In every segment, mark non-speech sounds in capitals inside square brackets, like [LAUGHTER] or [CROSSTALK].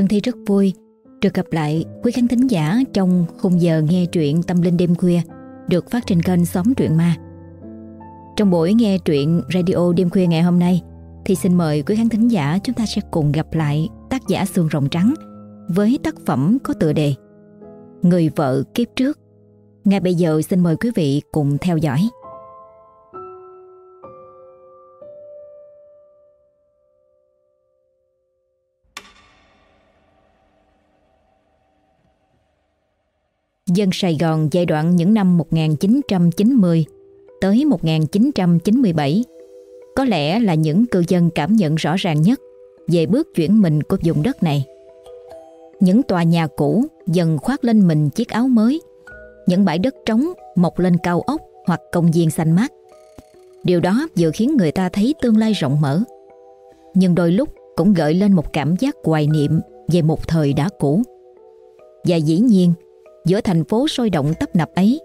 Trân Thi rất vui được gặp lại quý khán thính giả trong khung giờ nghe truyện Tâm Linh Đêm Khuya, được phát trên kênh Xóm Truyện Ma. Trong buổi nghe truyện radio đêm khuya ngày hôm nay, thì xin mời quý khán thính giả chúng ta sẽ cùng gặp lại tác giả Sương Rồng Trắng với tác phẩm có tựa đề Người vợ kiếp trước. Ngay bây giờ xin mời quý vị cùng theo dõi. Dân Sài Gòn giai đoạn những năm 1990 tới 1997 có lẽ là những cư dân cảm nhận rõ ràng nhất về bước chuyển mình của vùng đất này. Những tòa nhà cũ dần khoác lên mình chiếc áo mới, những bãi đất trống mọc lên cao ốc hoặc công viên xanh mát. Điều đó vừa khiến người ta thấy tương lai rộng mở, nhưng đôi lúc cũng gợi lên một cảm giác hoài niệm về một thời đã cũ. Và dĩ nhiên, giữa thành phố sôi động tấp nập ấy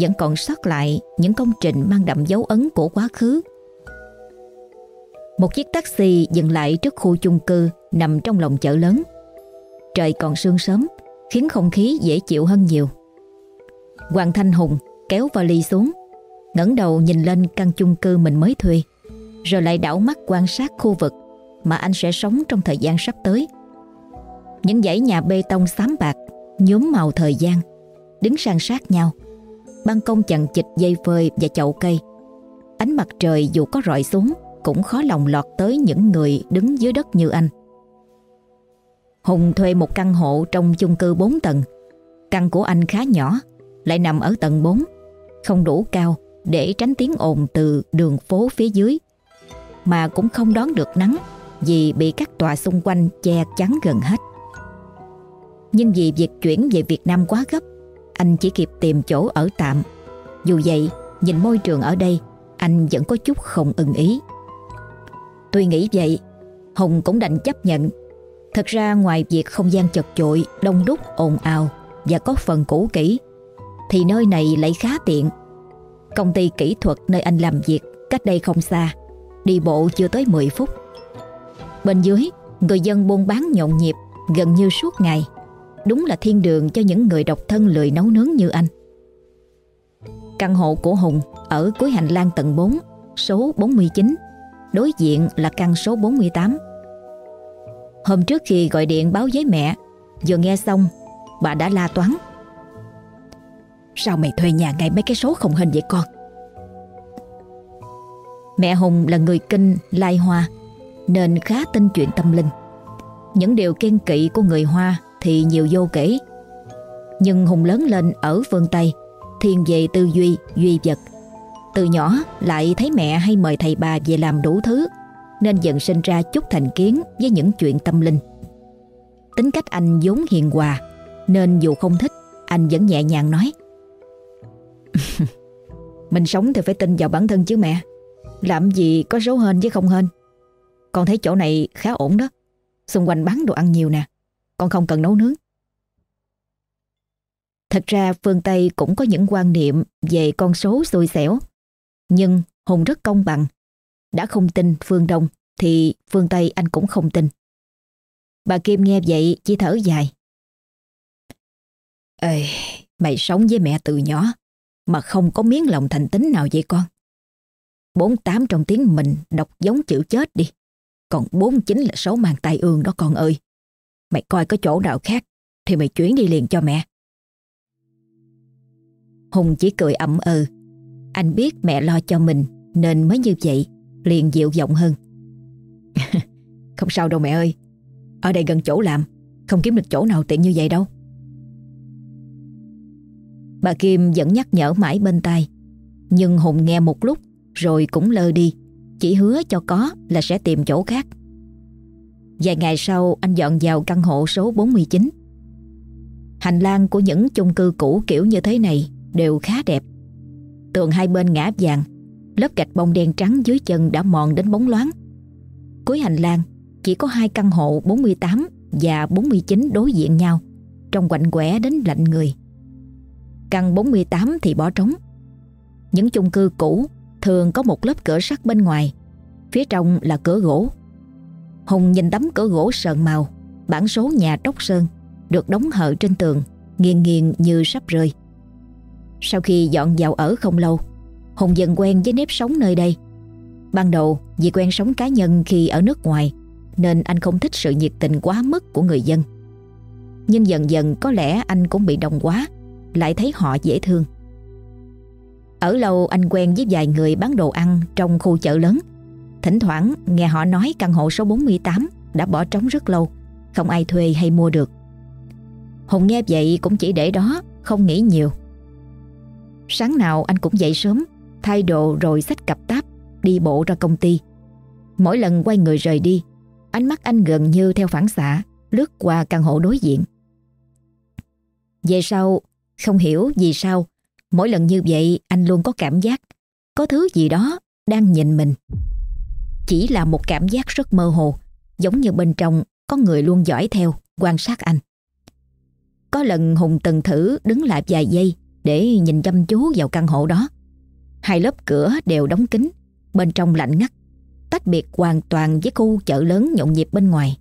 vẫn còn sót lại những công trình mang đậm dấu ấn của quá khứ. Một chiếc taxi dừng lại trước khu chung cư nằm trong lòng chợ lớn. Trời còn sương sớm, khiến không khí dễ chịu hơn nhiều. Hoàng Thanh Hùng kéo vali xuống, ngẩng đầu nhìn lên căn chung cư mình mới thuê, rồi lại đảo mắt quan sát khu vực mà anh sẽ sống trong thời gian sắp tới. Những dãy nhà bê tông xám bạc, nhóm màu thời gian, đứng san sát nhau ban công chằng chịt dây phơi và chậu cây. Ánh mặt trời dù có rọi xuống cũng khó lòng lọt tới những người đứng dưới đất như anh. Hùng thuê một căn hộ trong chung cư 4 tầng. Căn của anh khá nhỏ, lại nằm ở tầng 4, không đủ cao để tránh tiếng ồn từ đường phố phía dưới, mà cũng không đón được nắng vì bị các tòa xung quanh che chắn gần hết. Nhưng vì việc chuyển về Việt Nam quá gấp anh chỉ kịp tìm chỗ ở tạm. Dù vậy, nhìn môi trường ở đây, anh vẫn có chút không ưng ý. Tuy nghĩ vậy, Hùng cũng đành chấp nhận. Thật ra ngoài việc không gian chật chội, đông đúc, ồn ào và có phần cũ kỹ, thì nơi này lại khá tiện. Công ty kỹ thuật nơi anh làm việc cách đây không xa, đi bộ chưa tới 10 phút. Bên dưới, người dân buôn bán nhộn nhịp gần như suốt ngày. Đúng là thiên đường cho những người độc thân lười nấu nướng như anh. Căn hộ của Hùng ở cuối hành lang tầng 4 Số 49 Đối diện là căn số 48 Hôm trước khi gọi điện báo với mẹ, Vừa nghe xong, Bà đã la toán. Sao mày thuê nhà ngay mấy cái số không hình vậy con? Mẹ Hùng là người kinh lai hoa, Nên khá tin chuyện tâm linh. Những điều kiên kỵ của người Hoa thì nhiều vô kể. Nhưng Hùng lớn lên ở phương Tây, thiên về tư duy, duy vật. Từ nhỏ lại thấy mẹ hay mời thầy bà về làm đủ thứ, nên dần sinh ra chút thành kiến với những chuyện tâm linh. Tính cách anh vốn hiền hòa, nên dù không thích, anh vẫn nhẹ nhàng nói. [LAUGHS] Mình sống thì phải tin vào bản thân chứ mẹ. Làm gì có số hên chứ không hên. Con thấy chỗ này khá ổn đó. Xung quanh bán đồ ăn nhiều nè. Con không cần nấu nướng. Thật ra phương Tây cũng có những quan niệm về con số xui xẻo. Nhưng Hùng rất công bằng. Đã không tin phương Đông thì phương Tây anh cũng không tin. Bà Kim nghe vậy chỉ thở dài. Ê, mày sống với mẹ từ nhỏ mà không có miếng lòng thành tính nào vậy con. Bốn tám trong tiếng mình đọc giống chữ chết đi. Còn bốn chín là số mang tai ương đó con ơi. Mày coi có chỗ nào khác, Thì mày chuyển đi liền cho mẹ. Hùng chỉ cười ẩm ừ. Anh biết mẹ lo cho mình, Nên mới như vậy, Liền dịu giọng hơn. [LAUGHS] Không sao đâu mẹ ơi. Ở đây gần chỗ làm, Không kiếm được chỗ nào tiện như vậy đâu. Bà Kim vẫn nhắc nhở mãi bên tai. Nhưng Hùng nghe một lúc, Rồi cũng lơ đi. Chỉ hứa cho có là sẽ tìm chỗ khác. Vài ngày sau, anh dọn vào căn hộ số 49 Hành lang của những chung cư cũ kiểu như thế này đều khá đẹp. Tường hai bên ngã vàng, Lớp gạch bông đen trắng dưới chân đã mòn đến bóng loáng. Cuối hành lang, chỉ có hai căn hộ 48 và 49 đối diện nhau Trong quạnh quẻ đến lạnh người. Căn 48 thì bỏ trống. Những chung cư cũ thường có một lớp cửa sắt bên ngoài, Phía trong là cửa gỗ. Hùng nhìn tấm cửa gỗ sờn màu Bản số nhà tróc sơn được đóng hở trên tường, nghiêng nghiêng như sắp rơi. Sau khi dọn vào ở không lâu, Hùng dần quen với nếp sống nơi đây. Ban đầu vì quen sống cá nhân khi ở nước ngoài nên anh không thích sự nhiệt tình quá mức của người dân. Nhưng dần dần có lẽ anh cũng bị đồng quá, lại thấy họ dễ thương. Ở lâu anh quen với vài người bán đồ ăn trong khu chợ lớn. Thỉnh thoảng nghe họ nói căn hộ số 48 đã bỏ trống rất lâu, không ai thuê hay mua được. Hùng nghe vậy cũng chỉ để đó, không nghĩ nhiều. Sáng nào anh cũng dậy sớm, thay đồ rồi xách cặp táp, đi bộ ra công ty. Mỗi lần quay người rời đi, ánh mắt anh gần như theo phản xạ, lướt qua căn hộ đối diện. Về sau, không hiểu vì sao, mỗi lần như vậy anh luôn có cảm giác có thứ gì đó đang nhìn mình. Chỉ là một cảm giác rất mơ hồ, giống như bên trong có người luôn dõi theo, quan sát anh. Có lần Hùng từng thử đứng lại vài giây để nhìn chăm chú vào căn hộ đó. Hai lớp cửa đều đóng kín, bên trong lạnh ngắt, tách biệt hoàn toàn với khu chợ lớn nhộn nhịp bên ngoài.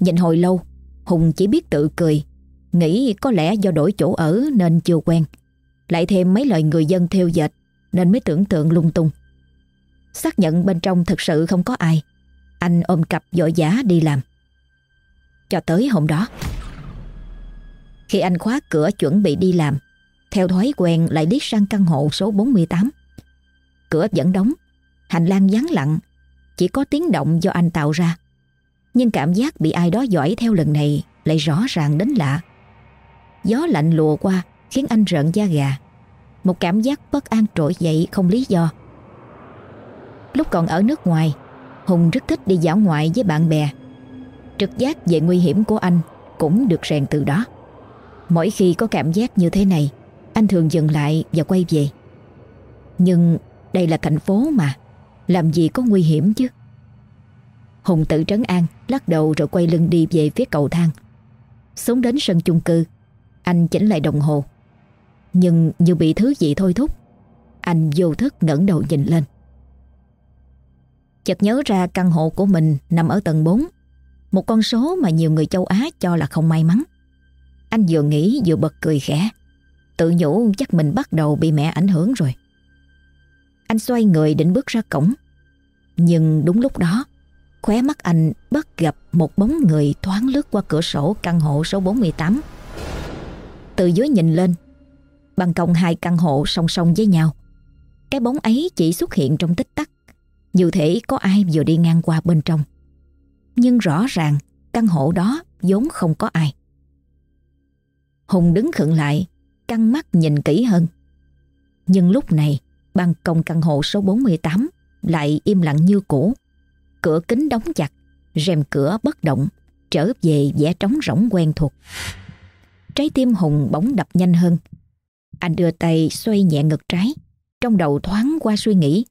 Nhìn hồi lâu, Hùng chỉ biết tự cười, nghĩ có lẽ do đổi chỗ ở nên chưa quen. Lại thêm mấy lời người dân theo dệt nên mới tưởng tượng lung tung. Xác nhận bên trong thực sự không có ai, anh ôm cặp vội giá đi làm. Cho tới hôm đó, khi anh khóa cửa chuẩn bị đi làm, theo thói quen lại liếc sang căn hộ số 48. Cửa vẫn đóng, hành lang vắng lặng, chỉ có tiếng động do anh tạo ra. Nhưng cảm giác bị ai đó dõi theo lần này lại rõ ràng đến lạ. Gió lạnh lùa qua khiến anh rợn da gà. Một cảm giác bất an trỗi dậy không lý do. Lúc còn ở nước ngoài, Hùng rất thích đi dạo ngoại với bạn bè. Trực giác về nguy hiểm của anh cũng được rèn từ đó. Mỗi khi có cảm giác như thế này, anh thường dừng lại và quay về. Nhưng đây là thành phố mà, làm gì có nguy hiểm chứ? Hùng tự trấn an, lắc đầu rồi quay lưng đi về phía cầu thang. Xuống đến sân chung cư, anh chỉnh lại đồng hồ. Nhưng như bị thứ gì thôi thúc, anh vô thức ngẩng đầu nhìn lên. Chợt nhớ ra căn hộ của mình nằm ở tầng 4, một con số mà nhiều người châu Á cho là không may mắn. Anh vừa nghĩ vừa bật cười khẽ. Tự nhủ chắc mình bắt đầu bị mẹ ảnh hưởng rồi. Anh xoay người định bước ra cổng. Nhưng đúng lúc đó Khóe mắt anh bất gặp một bóng người thoáng lướt qua cửa sổ căn hộ số 48 Từ dưới nhìn lên Ban công hai căn hộ song song với nhau. Cái bóng ấy chỉ xuất hiện trong tích tắc. Như thể có ai vừa đi ngang qua bên trong Nhưng rõ ràng căn hộ đó vốn không có ai Hùng đứng khựng lại, căng mắt nhìn kỹ hơn. Nhưng lúc này, ban công căn hộ số 48 lại im lặng như cũ. Cửa kính đóng chặt, rèm cửa bất động, trở về vẻ trống rỗng quen thuộc. Trái tim Hùng bỗng đập nhanh hơn. Anh đưa tay xoay nhẹ ngực trái, trong đầu thoáng qua suy nghĩ.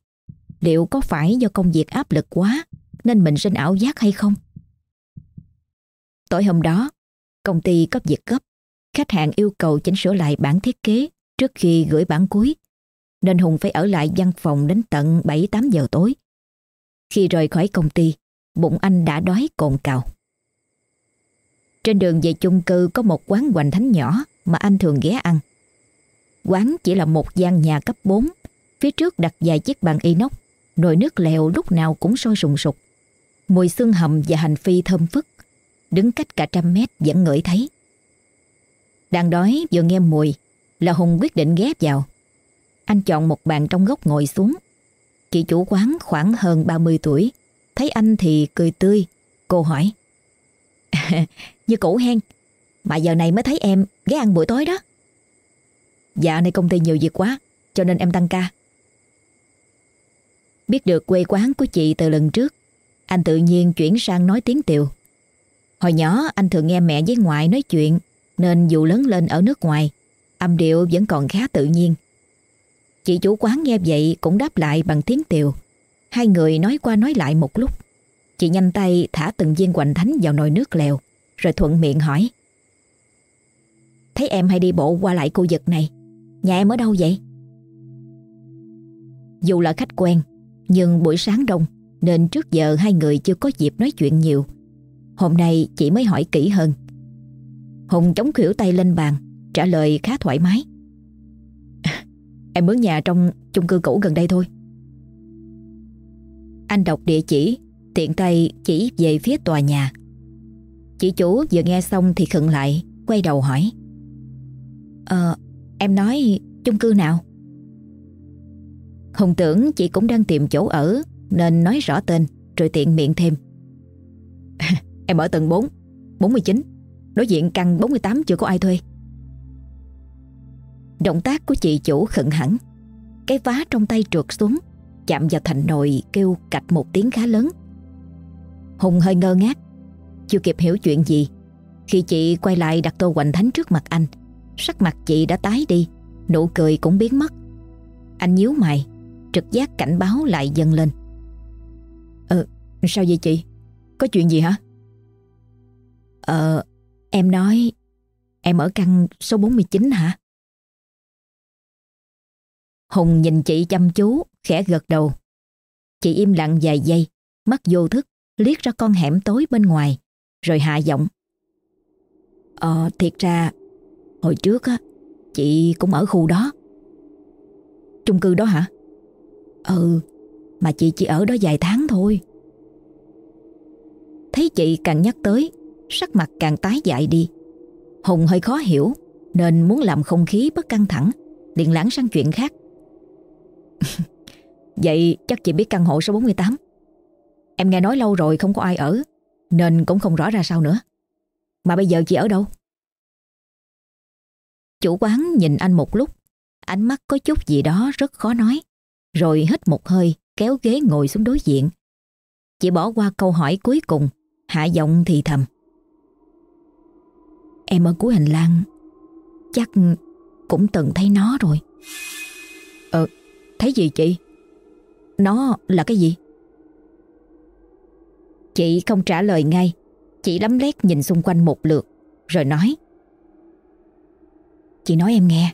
Liệu có phải do công việc áp lực quá nên mình sinh ảo giác hay không? Tối hôm đó, công ty có việc gấp Khách hàng yêu cầu chỉnh sửa lại bản thiết kế trước khi gửi bản cuối, nên Hùng phải ở lại văn phòng đến tận 7-8 giờ tối. Khi rời khỏi công ty, bụng anh đã đói cồn cào. Trên đường về chung cư có một quán hoành thánh nhỏ mà anh thường ghé ăn. Quán chỉ là một gian nhà cấp 4, phía trước đặt vài chiếc bàn inox, nồi nước lèo lúc nào cũng sôi sùng sục. Mùi xương hầm và hành phi thơm phức, đứng cách cả trăm mét vẫn ngửi thấy. Đang đói vừa nghe mùi là Hùng quyết định ghé vào. Anh chọn một bàn trong góc ngồi xuống. Chị chủ quán khoảng hơn 30 tuổi. Thấy anh thì cười tươi. Cô hỏi. [LAUGHS] Như cũ hen. Mà giờ này mới thấy em ghé ăn buổi tối đó. Dạ nay công ty nhiều việc quá cho nên em tăng ca. Biết được quê quán của chị từ lần trước Anh tự nhiên chuyển sang nói tiếng tiều Hồi nhỏ anh thường nghe mẹ với ngoại nói chuyện nên dù lớn lên ở nước ngoài, âm điệu vẫn còn khá tự nhiên. Chị chủ quán nghe vậy cũng đáp lại bằng tiếng tiều. Hai người nói qua nói lại một lúc. Chị nhanh tay thả từng viên hoành thánh vào nồi nước lèo, rồi thuận miệng hỏi. Thấy em hay đi bộ qua lại khu vực này, nhà em ở đâu vậy? Dù là khách quen, nhưng buổi sáng đông, nên trước giờ hai người chưa có dịp nói chuyện nhiều. Hôm nay chị mới hỏi kỹ hơn. Hùng chống khuỷu tay lên bàn, Trả lời khá thoải mái. [LAUGHS] Em mướn nhà trong chung cư cũ gần đây thôi. Anh đọc địa chỉ, Tiện tay chỉ về phía tòa nhà. Chị chủ vừa nghe xong thì khựng lại, Quay đầu hỏi. Ờ em nói chung cư nào? Hùng tưởng chị cũng đang tìm chỗ ở, Nên nói rõ tên, Rồi tiện miệng thêm. [LAUGHS] Em ở tầng 4 49 Đối diện căn 48 chưa có ai thuê. Động tác của chị chủ khẩn hẳn. Cái vá trong tay trượt xuống, Chạm vào thành nồi kêu cạch một tiếng khá lớn. Hùng hơi ngơ ngác, Chưa kịp hiểu chuyện gì, Khi chị quay lại đặt tô hoành thánh trước mặt anh, Sắc mặt chị đã tái đi, Nụ cười cũng biến mất. Anh nhíu mày Trực giác cảnh báo lại dâng lên. Ờ sao vậy chị? Có chuyện gì hả? Ờ em nói Em ở căn số 49 hả? Hùng nhìn chị chăm chú, Khẽ gật đầu. Chị im lặng vài giây, Mắt vô thức, liếc ra con hẻm tối bên ngoài, Rồi hạ giọng. Ờ thiệt ra, Hồi trước á, Chị cũng ở khu đó. Chung cư đó hả? Ừ Mà chị chỉ ở đó vài tháng thôi. Thấy chị càng nhắc tới, Sắc mặt càng tái dại đi. Hùng hơi khó hiểu, Nên muốn làm không khí bất căng thẳng, liền lãng sang chuyện khác. [LAUGHS] Vậy chắc chị biết căn hộ số 48 Em nghe nói lâu rồi không có ai ở, Nên cũng không rõ ra sao nữa. Mà bây giờ chị ở đâu? Chủ quán nhìn anh một lúc, Ánh mắt có chút gì đó rất khó nói. Rồi hít một hơi, Kéo ghế ngồi xuống đối diện. Chị bỏ qua câu hỏi cuối cùng, Hạ giọng thì thầm. Em ở cuối hành lang, Chắc cũng từng thấy nó rồi. Ờ Thấy gì chị? Nó là cái gì? Chị không trả lời ngay, Chị lắm lét nhìn xung quanh một lượt, Rồi nói. Chị nói em nghe,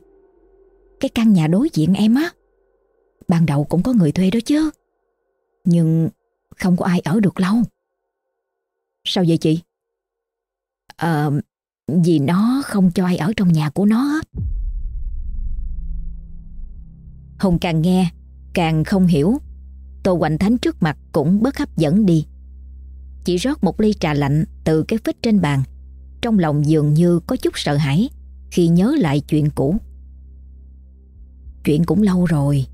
Cái căn nhà đối diện em á Ban đầu cũng có người thuê đó chứ. Nhưng không có ai ở được lâu. Sao vậy chị? Ờ, vì nó không cho ai ở trong nhà của nó Hùng càng nghe Càng không hiểu. Tô Hoành Thánh trước mặt cũng bớt hấp dẫn đi. Chỉ rót một ly trà lạnh Từ cái phích trên bàn. Trong lòng dường như có chút sợ hãi Khi nhớ lại chuyện cũ. Chuyện cũng lâu rồi.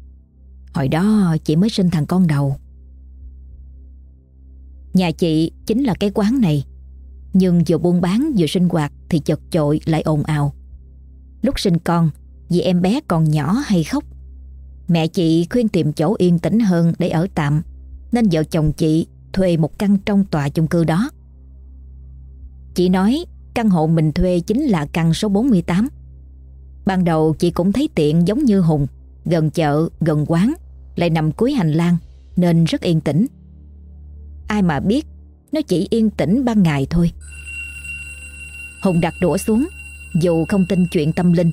Hồi đó chị mới sinh thằng con đầu. Nhà chị chính là cái quán này. Nhưng vừa buôn bán vừa sinh hoạt Thì chật chội lại ồn ào. Lúc sinh con Vì em bé còn nhỏ hay khóc Mẹ chị khuyên tìm chỗ yên tĩnh hơn để ở tạm Nên vợ chồng chị thuê một căn trong tòa chung cư đó. Chị nói căn hộ mình thuê chính là căn số 48 Ban đầu chị cũng thấy tiện giống như Hùng Gần chợ, gần quán. Lại nằm cuối hành lang Nên rất yên tĩnh. Ai mà biết Nó chỉ yên tĩnh ban ngày thôi. Hùng đặt đũa xuống Dù không tin chuyện tâm linh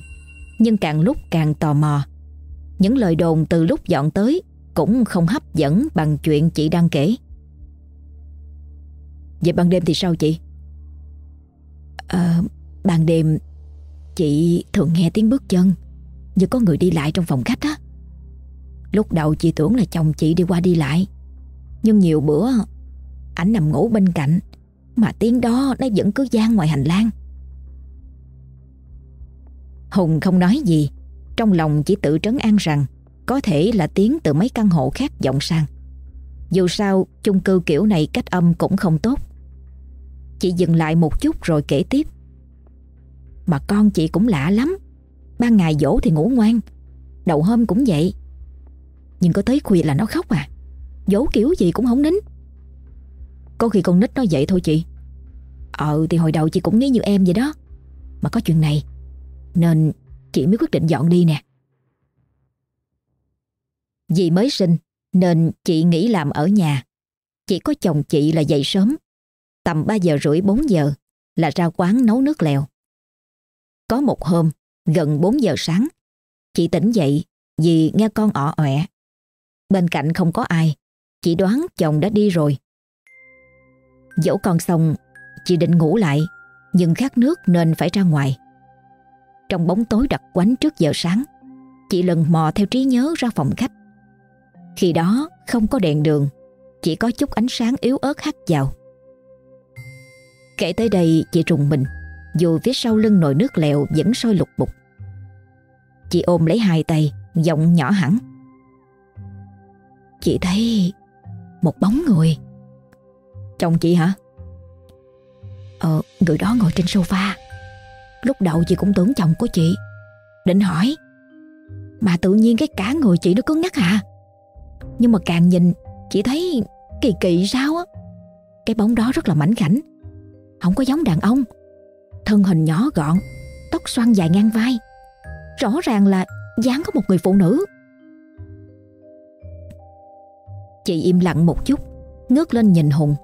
Nhưng càng lúc càng tò mò. Những lời đồn từ lúc dọn tới Cũng không hấp dẫn bằng chuyện chị đang kể. Vậy ban đêm thì sao chị? À, ban đêm Chị thường nghe tiếng bước chân Như có người đi lại trong phòng khách á. Lúc đầu chị tưởng là chồng chị đi qua đi lại Nhưng nhiều bữa Ảnh nằm ngủ bên cạnh Mà tiếng đó nó vẫn cứ gian ngoài hành lang Hùng không nói gì trong lòng chỉ tự trấn an rằng có thể là tiếng từ mấy căn hộ khác vọng sang. Dù sao, chung cư kiểu này cách âm cũng không tốt. Chị dừng lại một chút rồi kể tiếp. Mà con chị cũng lạ lắm. Ban ngày dỗ thì ngủ ngoan, đầu hôm cũng vậy. Nhưng có tới khuya là nó khóc à. Dỗ kiểu gì cũng không nín. Có khi con nít nó vậy thôi chị. Ờ thì hồi đầu chị cũng nghĩ như em vậy đó. Mà có chuyện này Nên chị mới quyết định dọn đi nè. Vì mới sinh nên chị nghỉ làm ở nhà. Chỉ có chồng chị là dậy sớm. Tầm 3 giờ rưỡi 4 giờ là ra quán nấu nước lèo. Có một hôm, gần 4 giờ sáng, chị tỉnh dậy vì nghe con ọ ọe. Bên cạnh không có ai, chị đoán chồng đã đi rồi. Dẫu con xong, Chị định ngủ lại Nhưng khát nước nên phải ra ngoài. Trong bóng tối đặc quánh trước giờ sáng Chị lần mò theo trí nhớ ra phòng khách. Khi đó không có đèn đường Chỉ có chút ánh sáng yếu ớt hắt vào. Kể tới đây chị trùng mình Dù phía sau lưng nồi nước lèo vẫn sôi lục bục. Chị ôm lấy hai tay Giọng nhỏ hẳn. Chị thấy Một bóng người. Chồng chị hả? Ờ người đó ngồi trên sofa. Lúc đầu chị cũng tưởng chồng của chị. Định hỏi Mà tự nhiên cái cả người chị nó cứng nhắc hả? Nhưng mà càng nhìn Chị thấy kỳ kỳ sao á. Cái bóng đó rất là mảnh khảnh. Không có giống đàn ông. Thân hình nhỏ gọn Tóc xoăn dài ngang vai. Rõ ràng là dáng có một người phụ nữ Chị im lặng một chút, Ngước lên nhìn Hùng.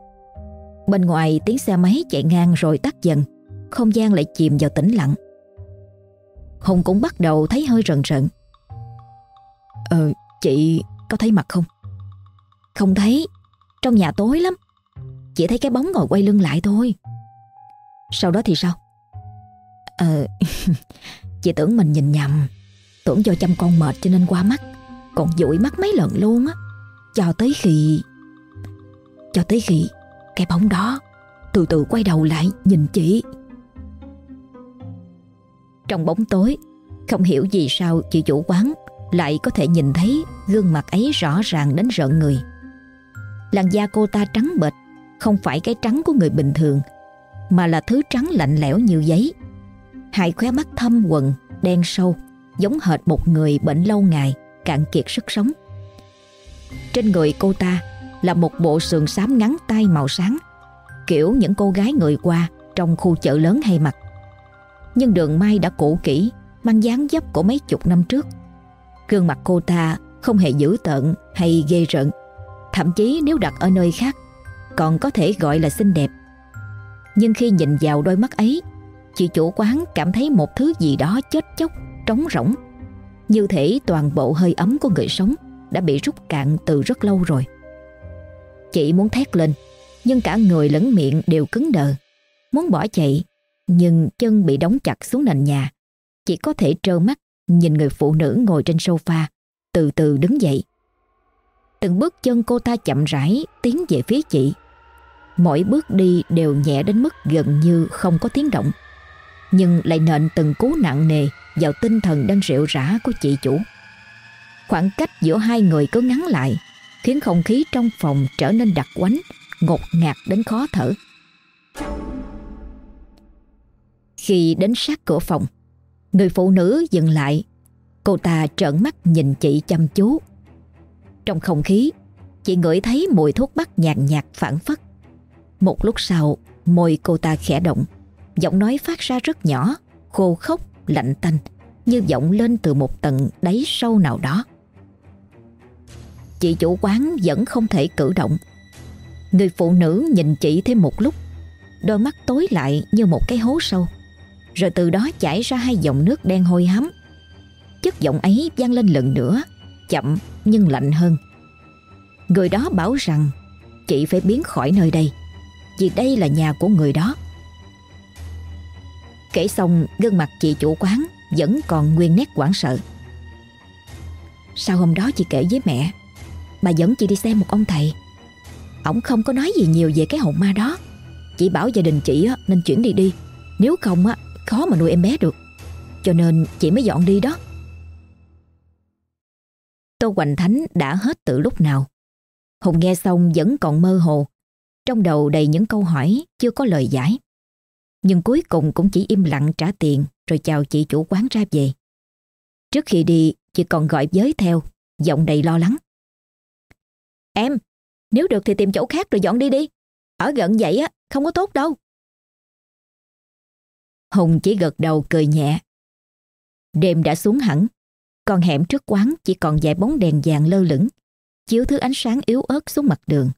Bên ngoài tiếng xe máy chạy ngang rồi tắt dần, Không gian lại chìm vào tĩnh lặng. Hùng cũng bắt đầu thấy hơi rần rần. Ờ chị có thấy mặt không? Không thấy, Trong nhà tối lắm. Chỉ thấy cái bóng ngồi quay lưng lại thôi. Sau đó thì sao? Ờ [LAUGHS] Chị tưởng mình nhìn nhầm, Tưởng do chăm con mệt cho nên qua mắt, Còn dụi mắt mấy lần luôn á. Cho tới khi, Cho tới khi Cái bóng đó Từ từ quay đầu lại nhìn chị. Trong bóng tối, Không hiểu vì sao chị chủ quán Lại có thể nhìn thấy Gương mặt ấy rõ ràng đến rợn người. Làn da cô ta trắng bệch, Không phải cái trắng của người bình thường, Mà là thứ trắng lạnh lẽo như giấy. Hai khóe mắt thâm quần Đen sâu, Giống hệt một người bệnh lâu ngày, Cạn kiệt sức sống. Trên người cô ta Là một bộ sườn xám ngắn tay màu sáng Kiểu những cô gái người qua Trong khu chợ lớn hay mặc Nhưng đường may đã cũ kỹ Mang dáng dấp của mấy chục năm trước. Gương mặt cô ta không hề dữ tợn hay ghê rợn Thậm chí nếu đặt ở nơi khác Còn có thể gọi là xinh đẹp. Nhưng khi nhìn vào đôi mắt ấy Chị chủ quán cảm thấy một thứ gì đó chết chóc, trống rỗng. Như thể toàn bộ hơi ấm của người sống đã bị rút cạn từ rất lâu rồi. Chị muốn thét lên, nhưng cả người lẫn miệng đều cứng đờ. Muốn bỏ chạy, nhưng chân bị đóng chặt xuống nền nhà. Chỉ có thể trơ mắt nhìn người phụ nữ ngồi trên sofa, từ từ đứng dậy. Từng bước chân cô ta chậm rãi tiến về phía chị. Mỗi bước đi đều nhẹ đến mức gần như không có tiếng động nhưng lại nện từng cú nặng nề vào tinh thần đang rệu rã của chị chủ. Khoảng cách giữa hai người cứ ngắn lại, khiến không khí trong phòng trở nên đặc quánh, ngột ngạt đến khó thở. Khi đến sát cửa phòng, người phụ nữ dừng lại, cô ta trợn mắt nhìn chị chăm chú. Trong không khí, chị ngửi thấy mùi thuốc bắc nhàn nhạt phản phất. Một lúc sau, môi cô ta khẽ động. Giọng nói phát ra rất nhỏ, khô khốc, lạnh tanh, như vọng lên từ một tầng đáy sâu nào đó. Chị chủ quán vẫn không thể cử động. Người phụ nữ nhìn chị thêm một lúc, đôi mắt tối lại như một cái hố sâu. Rồi từ đó chảy ra hai dòng nước đen hôi hám. Chất giọng ấy vang lên lần nữa, chậm nhưng lạnh hơn. Người đó bảo rằng chị phải biến khỏi nơi đây, vì đây là nhà của người đó. Kể xong gương mặt chị chủ quán Vẫn còn nguyên nét hoảng sợ Sau hôm đó chị kể với mẹ Bà dẫn chị đi xem một ông thầy. Ông không có nói gì nhiều về cái hồn ma đó. Chỉ bảo gia đình chị nên chuyển đi đi. Nếu không á khó mà nuôi em bé được. Cho nên chị mới dọn đi đó. Tô Hoành Thánh đã hết từ lúc nào? Hùng nghe xong vẫn còn mơ hồ. Trong đầu đầy những câu hỏi chưa có lời giải. Nhưng cuối cùng cũng chỉ im lặng trả tiền rồi chào chị chủ quán ra về. Trước khi đi, chị còn gọi giới theo, giọng đầy lo lắng. Em, nếu được thì tìm chỗ khác rồi dọn đi đi. Ở gần vậy á, không có tốt đâu. Hùng chỉ gật đầu cười nhẹ. Đêm đã xuống hẳn, còn hẻm trước quán chỉ còn vài bóng đèn vàng lơ lửng, chiếu thứ ánh sáng yếu ớt xuống mặt đường.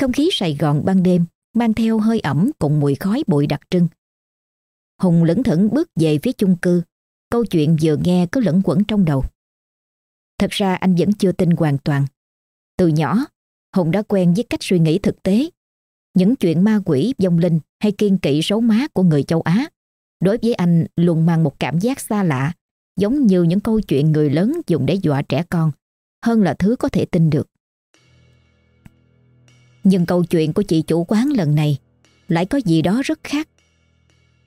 Không khí Sài Gòn ban đêm mang theo hơi ẩm cùng mùi khói bụi đặc trưng. Hùng lững thững bước về phía chung cư, câu chuyện vừa nghe cứ lẫn quẩn trong đầu. Thật ra anh vẫn chưa tin hoàn toàn. Từ nhỏ, Hùng đã quen với cách suy nghĩ thực tế. Những chuyện ma quỷ, vong linh hay kiên kỵ xấu má của người châu Á đối với anh luôn mang một cảm giác xa lạ, giống như những câu chuyện người lớn dùng để dọa trẻ con, hơn là thứ có thể tin được. Nhưng câu chuyện của chị chủ quán lần này lại có gì đó rất khác.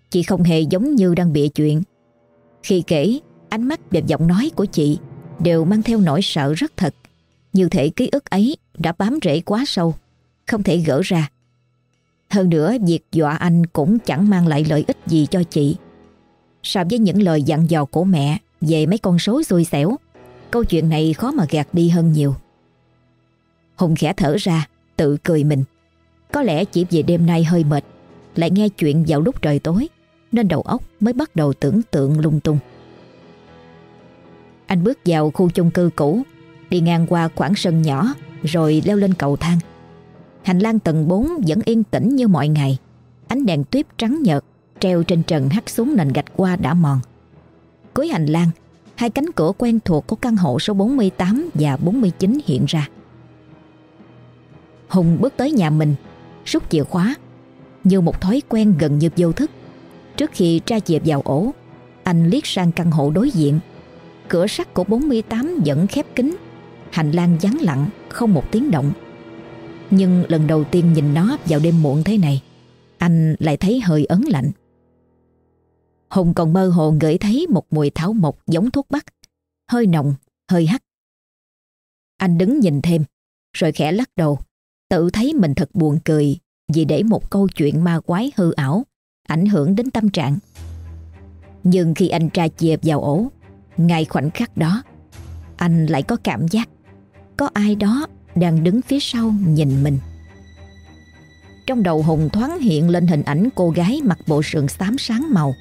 Chị không hề giống như đang bịa chuyện. Khi kể, ánh mắt và giọng nói của chị đều mang theo nỗi sợ rất thật. Như thể ký ức ấy đã bám rễ quá sâu, không thể gỡ ra. Hơn nữa, việc dọa anh cũng chẳng mang lại lợi ích gì cho chị. So với những lời dặn dò của mẹ về mấy con số xui xẻo, câu chuyện này khó mà gạt đi hơn nhiều. Hùng khẽ thở ra, tự cười mình. Có lẽ chỉ vì đêm nay hơi mệt, lại nghe chuyện vào lúc trời tối, nên đầu óc mới bắt đầu tưởng tượng lung tung. Anh bước vào khu chung cư cũ, đi ngang qua khoảng sân nhỏ, rồi leo lên cầu thang. Hành lang tầng 4 vẫn yên tĩnh như mọi ngày. Ánh đèn tuyết trắng nhợt treo trên trần hắt xuống nền gạch qua đã mòn. Cuối hành lang, hai cánh cửa quen thuộc của căn hộ số 48 và 49 hiện ra. Hùng bước tới nhà mình, rút chìa khóa, như một thói quen gần như vô thức. Trước khi tra chìa vào ổ, anh liếc sang căn hộ đối diện. Cửa sắt của 48 vẫn khép kín, hành lang vắng lặng, không một tiếng động. Nhưng lần đầu tiên nhìn nó vào đêm muộn thế này, anh lại thấy hơi ấn lạnh. Hùng còn mơ hồ ngửi thấy một mùi thảo mộc giống thuốc bắc, hơi nồng, hơi hắt. Anh đứng nhìn thêm, rồi khẽ lắc đầu, tự thấy mình thật buồn cười vì để một câu chuyện ma quái hư ảo ảnh hưởng đến tâm trạng. Nhưng khi anh tra chìa vào ổ, ngay khoảnh khắc đó, anh lại có cảm giác có ai đó đang đứng phía sau nhìn mình. Trong đầu Hùng thoáng hiện lên hình ảnh cô gái mặc bộ sườn xám sáng màu,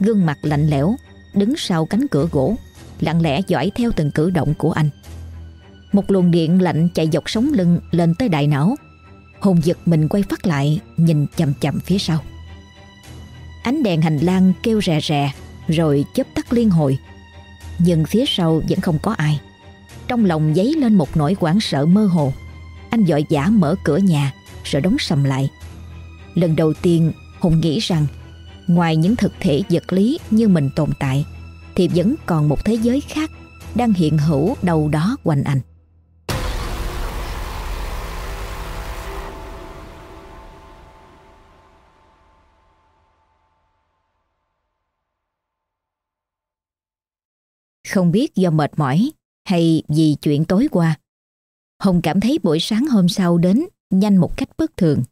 gương mặt lạnh lẽo, đứng sau cánh cửa gỗ, lặng lẽ dõi theo từng cử động của anh. Một luồng điện lạnh chạy dọc sống lưng lên tới đại não. Hùng giật mình quay phát lại, nhìn chậm chậm phía sau. Ánh đèn hành lang kêu rè rè, rồi chớp tắt liên hồi. Nhưng phía sau vẫn không có ai. Trong lòng dấy lên một nỗi hoảng sợ mơ hồ. Anh dội giả mở cửa nhà, rồi đóng sầm lại. Lần đầu tiên, Hùng nghĩ rằng ngoài những thực thể vật lý như mình tồn tại, thì vẫn còn một thế giới khác đang hiện hữu đâu đó quanh anh. Không biết do mệt mỏi hay vì chuyện tối qua, Hồng cảm thấy buổi sáng hôm sau đến nhanh một cách bất thường.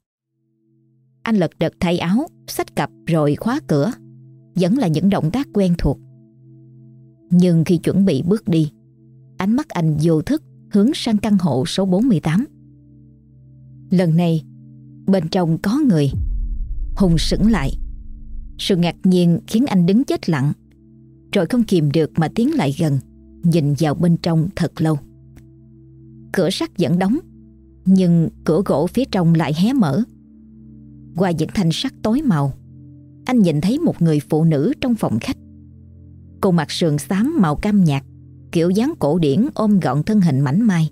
Anh lật đật thay áo, xách cặp rồi khóa cửa. Vẫn là những động tác quen thuộc. Nhưng khi chuẩn bị bước đi, ánh mắt anh vô thức hướng sang căn hộ số 48. Lần này, bên trong có người. Hùng sững lại. Sự ngạc nhiên khiến anh đứng chết lặng, rồi không kìm được mà tiến lại gần, nhìn vào bên trong thật lâu. Cửa sắt vẫn đóng, nhưng cửa gỗ phía trong lại hé mở. Qua những thanh sắt tối màu, anh nhìn thấy một người phụ nữ trong phòng khách. Cô mặc sườn xám màu cam nhạt, kiểu dáng cổ điển ôm gọn thân hình mảnh mai.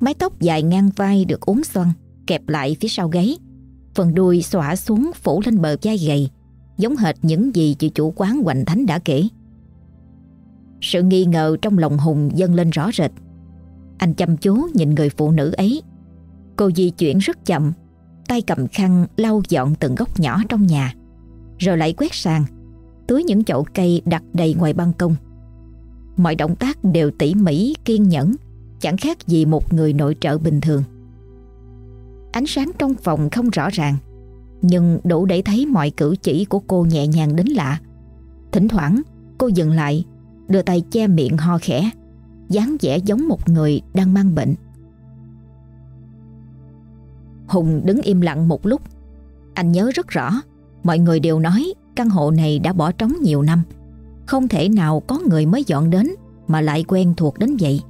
Mái tóc dài ngang vai được uốn xoăn, kẹp lại phía sau gáy. Phần đuôi xõa xuống phủ lên bờ vai gầy, giống hệt những gì chị chủ quán Hoành Thánh đã kể. Sự nghi ngờ trong lòng Hùng dâng lên rõ rệt. Anh chăm chú nhìn người phụ nữ ấy. Cô di chuyển rất chậm, tay cầm khăn lau dọn từng góc nhỏ trong nhà, rồi lại quét sàn, tưới những chậu cây đặt đầy ngoài ban công. Mọi động tác đều tỉ mỉ, kiên nhẫn, chẳng khác gì một người nội trợ bình thường. Ánh sáng trong phòng không rõ ràng, nhưng đủ để thấy mọi cử chỉ của cô nhẹ nhàng đến lạ. Thỉnh thoảng, cô dừng lại, đưa tay che miệng ho khẽ, dáng vẻ giống một người đang mang bệnh. Hùng đứng im lặng một lúc. Anh nhớ rất rõ, mọi người đều nói căn hộ này đã bỏ trống nhiều năm. Không thể nào có người mới dọn đến mà lại quen thuộc đến vậy.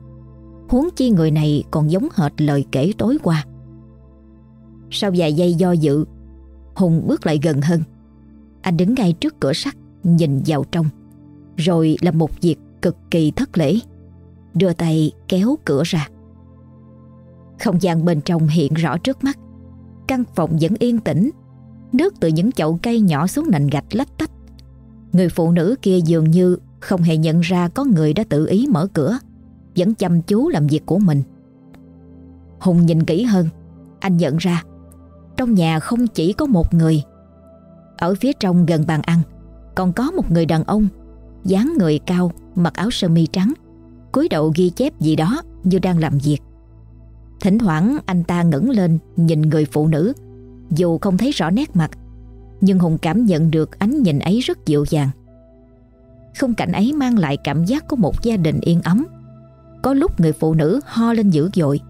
Huống chi người này còn giống hệt lời kể tối qua. Sau vài giây do dự, Hùng bước lại gần hơn. Anh đứng ngay trước cửa sắt, nhìn vào trong. Rồi làm một việc cực kỳ thất lễ. Đưa tay kéo cửa ra. Không gian bên trong hiện rõ trước mắt. Căn phòng vẫn yên tĩnh. Nước từ những chậu cây nhỏ xuống nền gạch lách tách. Người phụ nữ kia dường như không hề nhận ra có người đã tự ý mở cửa, Vẫn chăm chú làm việc của mình. Hùng nhìn kỹ hơn. Anh nhận ra, Trong nhà không chỉ có một người. Ở phía trong gần bàn ăn, Còn có một người đàn ông dáng người cao, Mặc áo sơ mi trắng, cúi đầu ghi chép gì đó như đang làm việc. Thỉnh thoảng anh ta ngẩng lên nhìn người phụ nữ, Dù không thấy rõ nét mặt, Nhưng Hùng cảm nhận được ánh nhìn ấy rất dịu dàng. Khung cảnh ấy mang lại cảm giác của một gia đình yên ấm. Có lúc người phụ nữ ho lên dữ dội,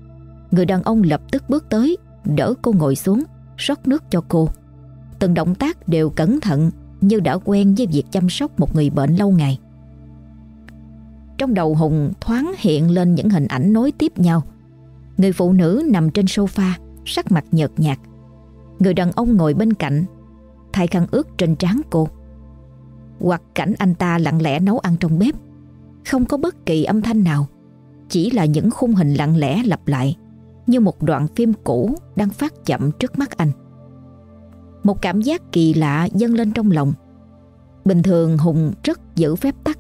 Người đàn ông lập tức bước tới, Đỡ cô ngồi xuống, rót nước cho cô. Từng động tác đều cẩn thận như đã quen với việc chăm sóc một người bệnh lâu ngày. Trong đầu Hùng thoáng hiện lên những hình ảnh nối tiếp nhau. Người phụ nữ nằm trên sofa, Sắc mặt nhợt nhạt. Người đàn ông ngồi bên cạnh, Thay khăn ướt trên trán cô. Hoặc cảnh anh ta lặng lẽ nấu ăn trong bếp. Không có bất kỳ âm thanh nào, Chỉ là những khung hình lặng lẽ lặp lại, Như một đoạn phim cũ Đang phát chậm trước mắt anh. Một cảm giác kỳ lạ dâng lên trong lòng Bình thường Hùng rất giữ phép tắc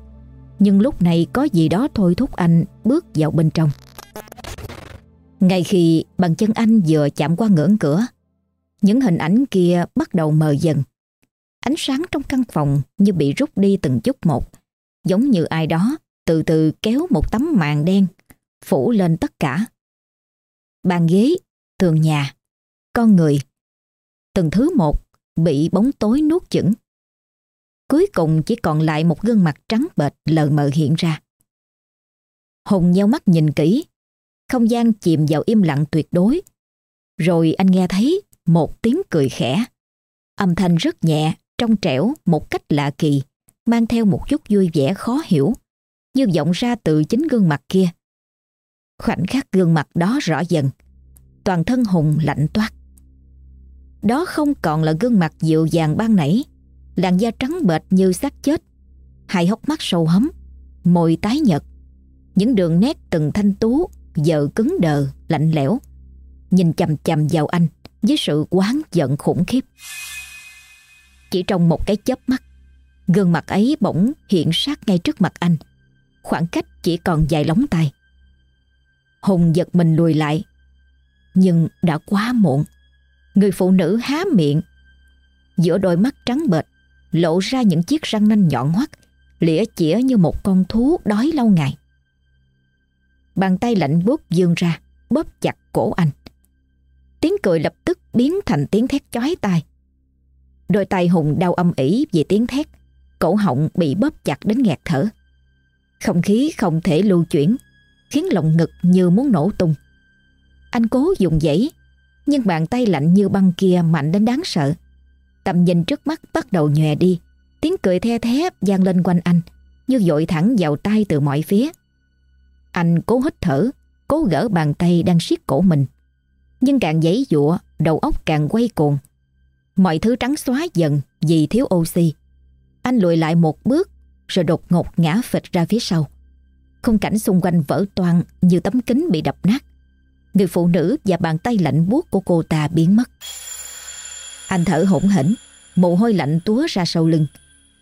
Nhưng lúc này có gì đó thôi thúc anh bước vào bên trong ngay khi bàn chân anh vừa chạm qua ngưỡng cửa, những hình ảnh kia bắt đầu mờ dần. Ánh sáng trong căn phòng như bị rút đi từng chút một, giống như ai đó từ từ kéo một tấm màn đen phủ lên tất cả. Bàn ghế, tường nhà, con người, từng thứ một bị bóng tối nuốt chửng. Cuối cùng chỉ còn lại một gương mặt trắng bệch lờ mờ hiện ra. Hùng nheo mắt nhìn kỹ, không gian chìm vào im lặng tuyệt đối. Rồi anh nghe thấy một tiếng cười khẽ. Âm thanh rất nhẹ, trong trẻo, một cách lạ kỳ, mang theo một chút vui vẻ khó hiểu, như vọng ra từ chính gương mặt kia. Khoảnh khắc gương mặt đó rõ dần, toàn thân Hùng lạnh toát. Đó không còn là gương mặt dịu dàng ban nãy, làn da trắng bệch như xác chết, hai hốc mắt sâu hấm, môi tái nhợt, những đường nét từng thanh tú giờ cứng đờ, lạnh lẽo, nhìn chầm chầm vào anh với sự quán giận khủng khiếp. Chỉ trong một cái chớp mắt, gương mặt ấy bỗng hiện sát ngay trước mặt anh, khoảng cách chỉ còn vài lóng tay. Hùng giật mình lùi lại, nhưng đã quá muộn. Người phụ nữ há miệng, giữa đôi mắt trắng bệch lộ ra những chiếc răng nanh nhọn hoắt, lĩa chĩa như một con thú đói lâu ngày. Bàn tay lạnh buốt dương ra, bóp chặt cổ anh. Tiếng cười lập tức biến thành tiếng thét chói tai. Đôi tay Hùng đau âm ỉ vì tiếng thét, cổ họng bị bóp chặt đến nghẹt thở. Không khí không thể lưu chuyển, khiến lồng ngực như muốn nổ tung. Anh cố dùng dãy, nhưng bàn tay lạnh như băng kia mạnh đến đáng sợ. Tầm nhìn trước mắt bắt đầu nhòe đi, tiếng cười the thé vang lên quanh anh, như dội thẳng vào tay từ mọi phía. Anh cố hít thở, cố gỡ bàn tay đang siết cổ mình. Nhưng càng giấy dụa, đầu óc càng quay cuồng. Mọi thứ trắng xóa dần vì thiếu oxy. Anh lùi lại một bước rồi đột ngột ngã phịch ra phía sau. Khung cảnh xung quanh vỡ toang như tấm kính bị đập nát. Người phụ nữ và bàn tay lạnh buốt của cô ta biến mất. Anh thở hổn hển, mồ hôi lạnh túa ra sau lưng.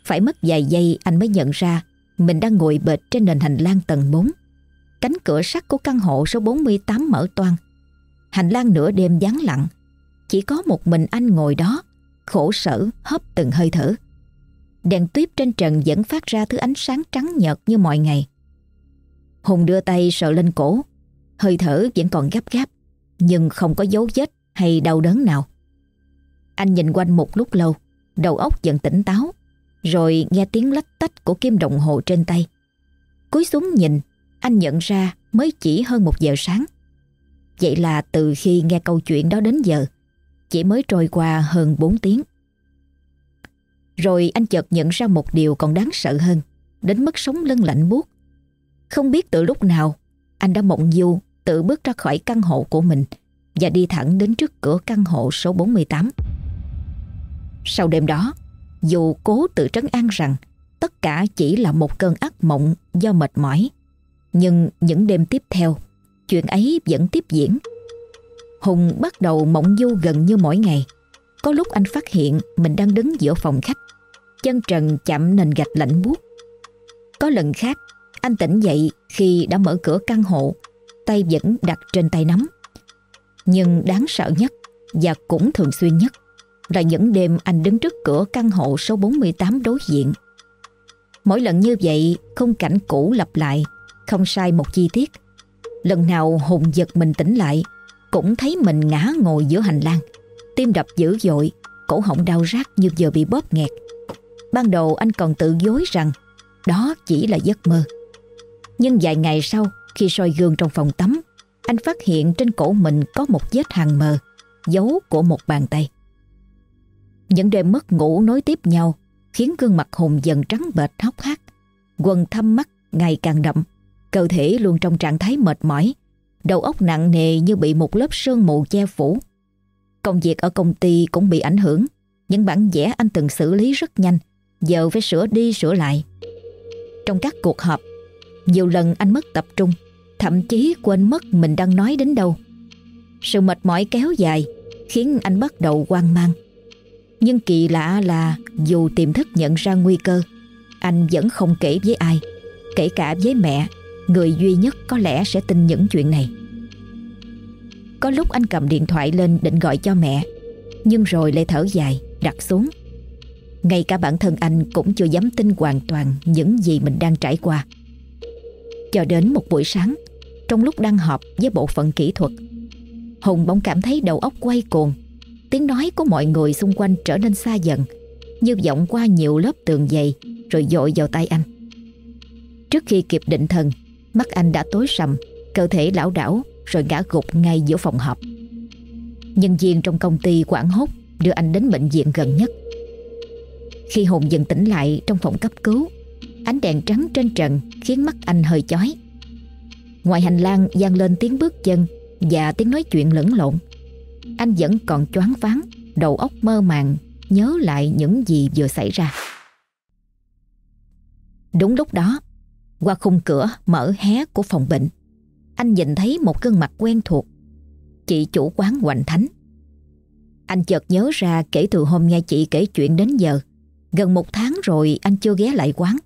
Phải mất vài giây anh mới nhận ra mình đang ngồi bệt trên nền hành lang tầng 4. Cánh cửa sắt của căn hộ số 48 mở toang. Hành lang nửa đêm vắng lặng. Chỉ có một mình anh ngồi đó, khổ sở hấp từng hơi thở. Đèn tuyếp trên trần vẫn phát ra thứ ánh sáng trắng nhợt như mọi ngày. Hùng đưa tay sờ lên cổ, hơi thở vẫn còn gấp gáp, nhưng không có dấu vết hay đau đớn nào. Anh nhìn quanh một lúc lâu, đầu óc dần tỉnh táo, rồi nghe tiếng lách tách của kim đồng hồ trên tay. Cúi xuống nhìn, anh nhận ra mới chỉ hơn một giờ sáng. Vậy là từ khi nghe câu chuyện đó đến giờ, chỉ mới trôi qua hơn 4 tiếng. Rồi anh chợt nhận ra một điều còn đáng sợ hơn, đến mức sống lưng lạnh buốt. Không biết từ lúc nào, anh đã mộng du tự bước ra khỏi căn hộ của mình và đi thẳng đến trước cửa căn hộ số 48. Sau đêm đó, dù cố tự trấn an rằng tất cả chỉ là một cơn ác mộng do mệt mỏi, nhưng những đêm tiếp theo, chuyện ấy vẫn tiếp diễn. Hùng bắt đầu mộng du gần như mỗi ngày. Có lúc anh phát hiện mình đang đứng giữa phòng khách, chân trần chạm nền gạch lạnh buốt. Có lần khác, anh tỉnh dậy khi đã mở cửa căn hộ, tay vẫn đặt trên tay nắm. Nhưng đáng sợ nhất và cũng thường xuyên nhất là những đêm anh đứng trước cửa căn hộ số 48 đối diện. Mỗi lần như vậy, khung cảnh cũ lặp lại, không sai một chi tiết. Lần nào Hùng giật mình tỉnh lại, cũng thấy mình ngã ngồi giữa hành lang, tim đập dữ dội, cổ họng đau rát như giờ bị bóp nghẹt. Ban đầu anh còn tự dối rằng đó chỉ là giấc mơ. Nhưng vài ngày sau, khi soi gương trong phòng tắm, anh phát hiện trên cổ mình có một vết hàng mờ, dấu của một bàn tay. Những đêm mất ngủ nối tiếp nhau khiến gương mặt Hùng dần trắng bệch hốc hác, quần thâm mắt ngày càng đậm, cơ thể luôn trong trạng thái mệt mỏi, đầu óc nặng nề như bị một lớp sương mù che phủ. Công việc ở công ty cũng bị ảnh hưởng, những bản vẽ anh từng xử lý rất nhanh, giờ phải sửa đi sửa lại. Trong các cuộc họp, nhiều lần anh mất tập trung, thậm chí quên mất mình đang nói đến đâu. Sự mệt mỏi kéo dài khiến anh bắt đầu hoang mang. Nhưng kỳ lạ là dù tiềm thức nhận ra nguy cơ, anh vẫn không kể với ai, kể cả với mẹ, người duy nhất có lẽ sẽ tin những chuyện này. Có lúc anh cầm điện thoại lên định gọi cho mẹ, nhưng rồi lại thở dài, đặt xuống. Ngay cả bản thân anh cũng chưa dám tin hoàn toàn những gì mình đang trải qua. Cho đến một buổi sáng, trong lúc đang họp với bộ phận kỹ thuật, Hùng bỗng cảm thấy đầu óc quay cuồng. Tiếng nói của mọi người xung quanh trở nên xa dần Như vọng qua nhiều lớp tường dày Rồi dội vào tay anh. Trước khi kịp định thần Mắt anh đã tối sầm Cơ thể lão đảo Rồi ngã gục ngay giữa phòng họp. Nhân viên trong công ty quảng hốt Đưa anh đến bệnh viện gần nhất. Khi Hùng dần tỉnh lại Trong phòng cấp cứu Ánh đèn trắng trên trần Khiến mắt anh hơi chói. Ngoài hành lang vang lên tiếng bước chân Và tiếng nói chuyện lẫn lộn anh vẫn còn choáng váng, đầu óc mơ màng, nhớ lại những gì vừa xảy ra. Đúng lúc đó, qua khung cửa mở hé của phòng bệnh, anh nhìn thấy một gương mặt quen thuộc, chị chủ quán Hoành Thánh. Anh chợt nhớ ra kể từ hôm nghe chị kể chuyện đến giờ, gần một tháng rồi anh chưa ghé lại quán.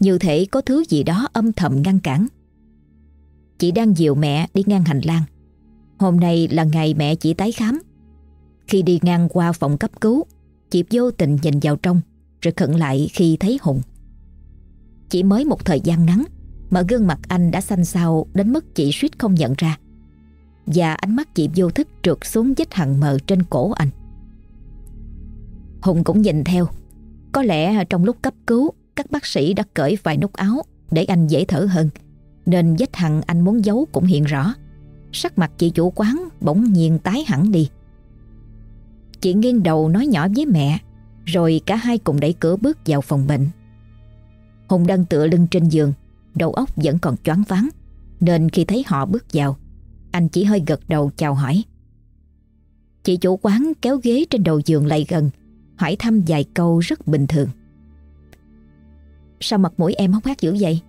Như thể có thứ gì đó âm thầm ngăn cản. Chị đang dìu mẹ đi ngang hành lang Hôm nay là ngày mẹ chị tái khám. Khi đi ngang qua phòng cấp cứu, chị vô tình nhìn vào trong rồi khẩn lại khi thấy Hùng. Chỉ mới một thời gian ngắn mà gương mặt anh đã xanh xao đến mức chị suýt không nhận ra. Và ánh mắt chị vô thức trượt xuống vết hằn mờ trên cổ anh. Hùng cũng nhìn theo. Có lẽ trong lúc cấp cứu, các bác sĩ đã cởi vài nút áo để anh dễ thở hơn. Nên vết hằn anh muốn giấu cũng hiện rõ. Sắc mặt chị chủ quán bỗng nhiên tái hẳn đi Chị nghiêng đầu nói nhỏ với mẹ, Rồi cả hai cùng đẩy cửa bước vào phòng bệnh Hùng đang tựa lưng trên giường, Đầu óc vẫn còn choáng váng, Nên khi thấy họ bước vào, Anh chỉ hơi gật đầu chào hỏi Chị chủ quán kéo ghế trên đầu giường lại gần, Hỏi thăm vài câu rất bình thường Sao mặt mũi em hốc hác dữ vậy?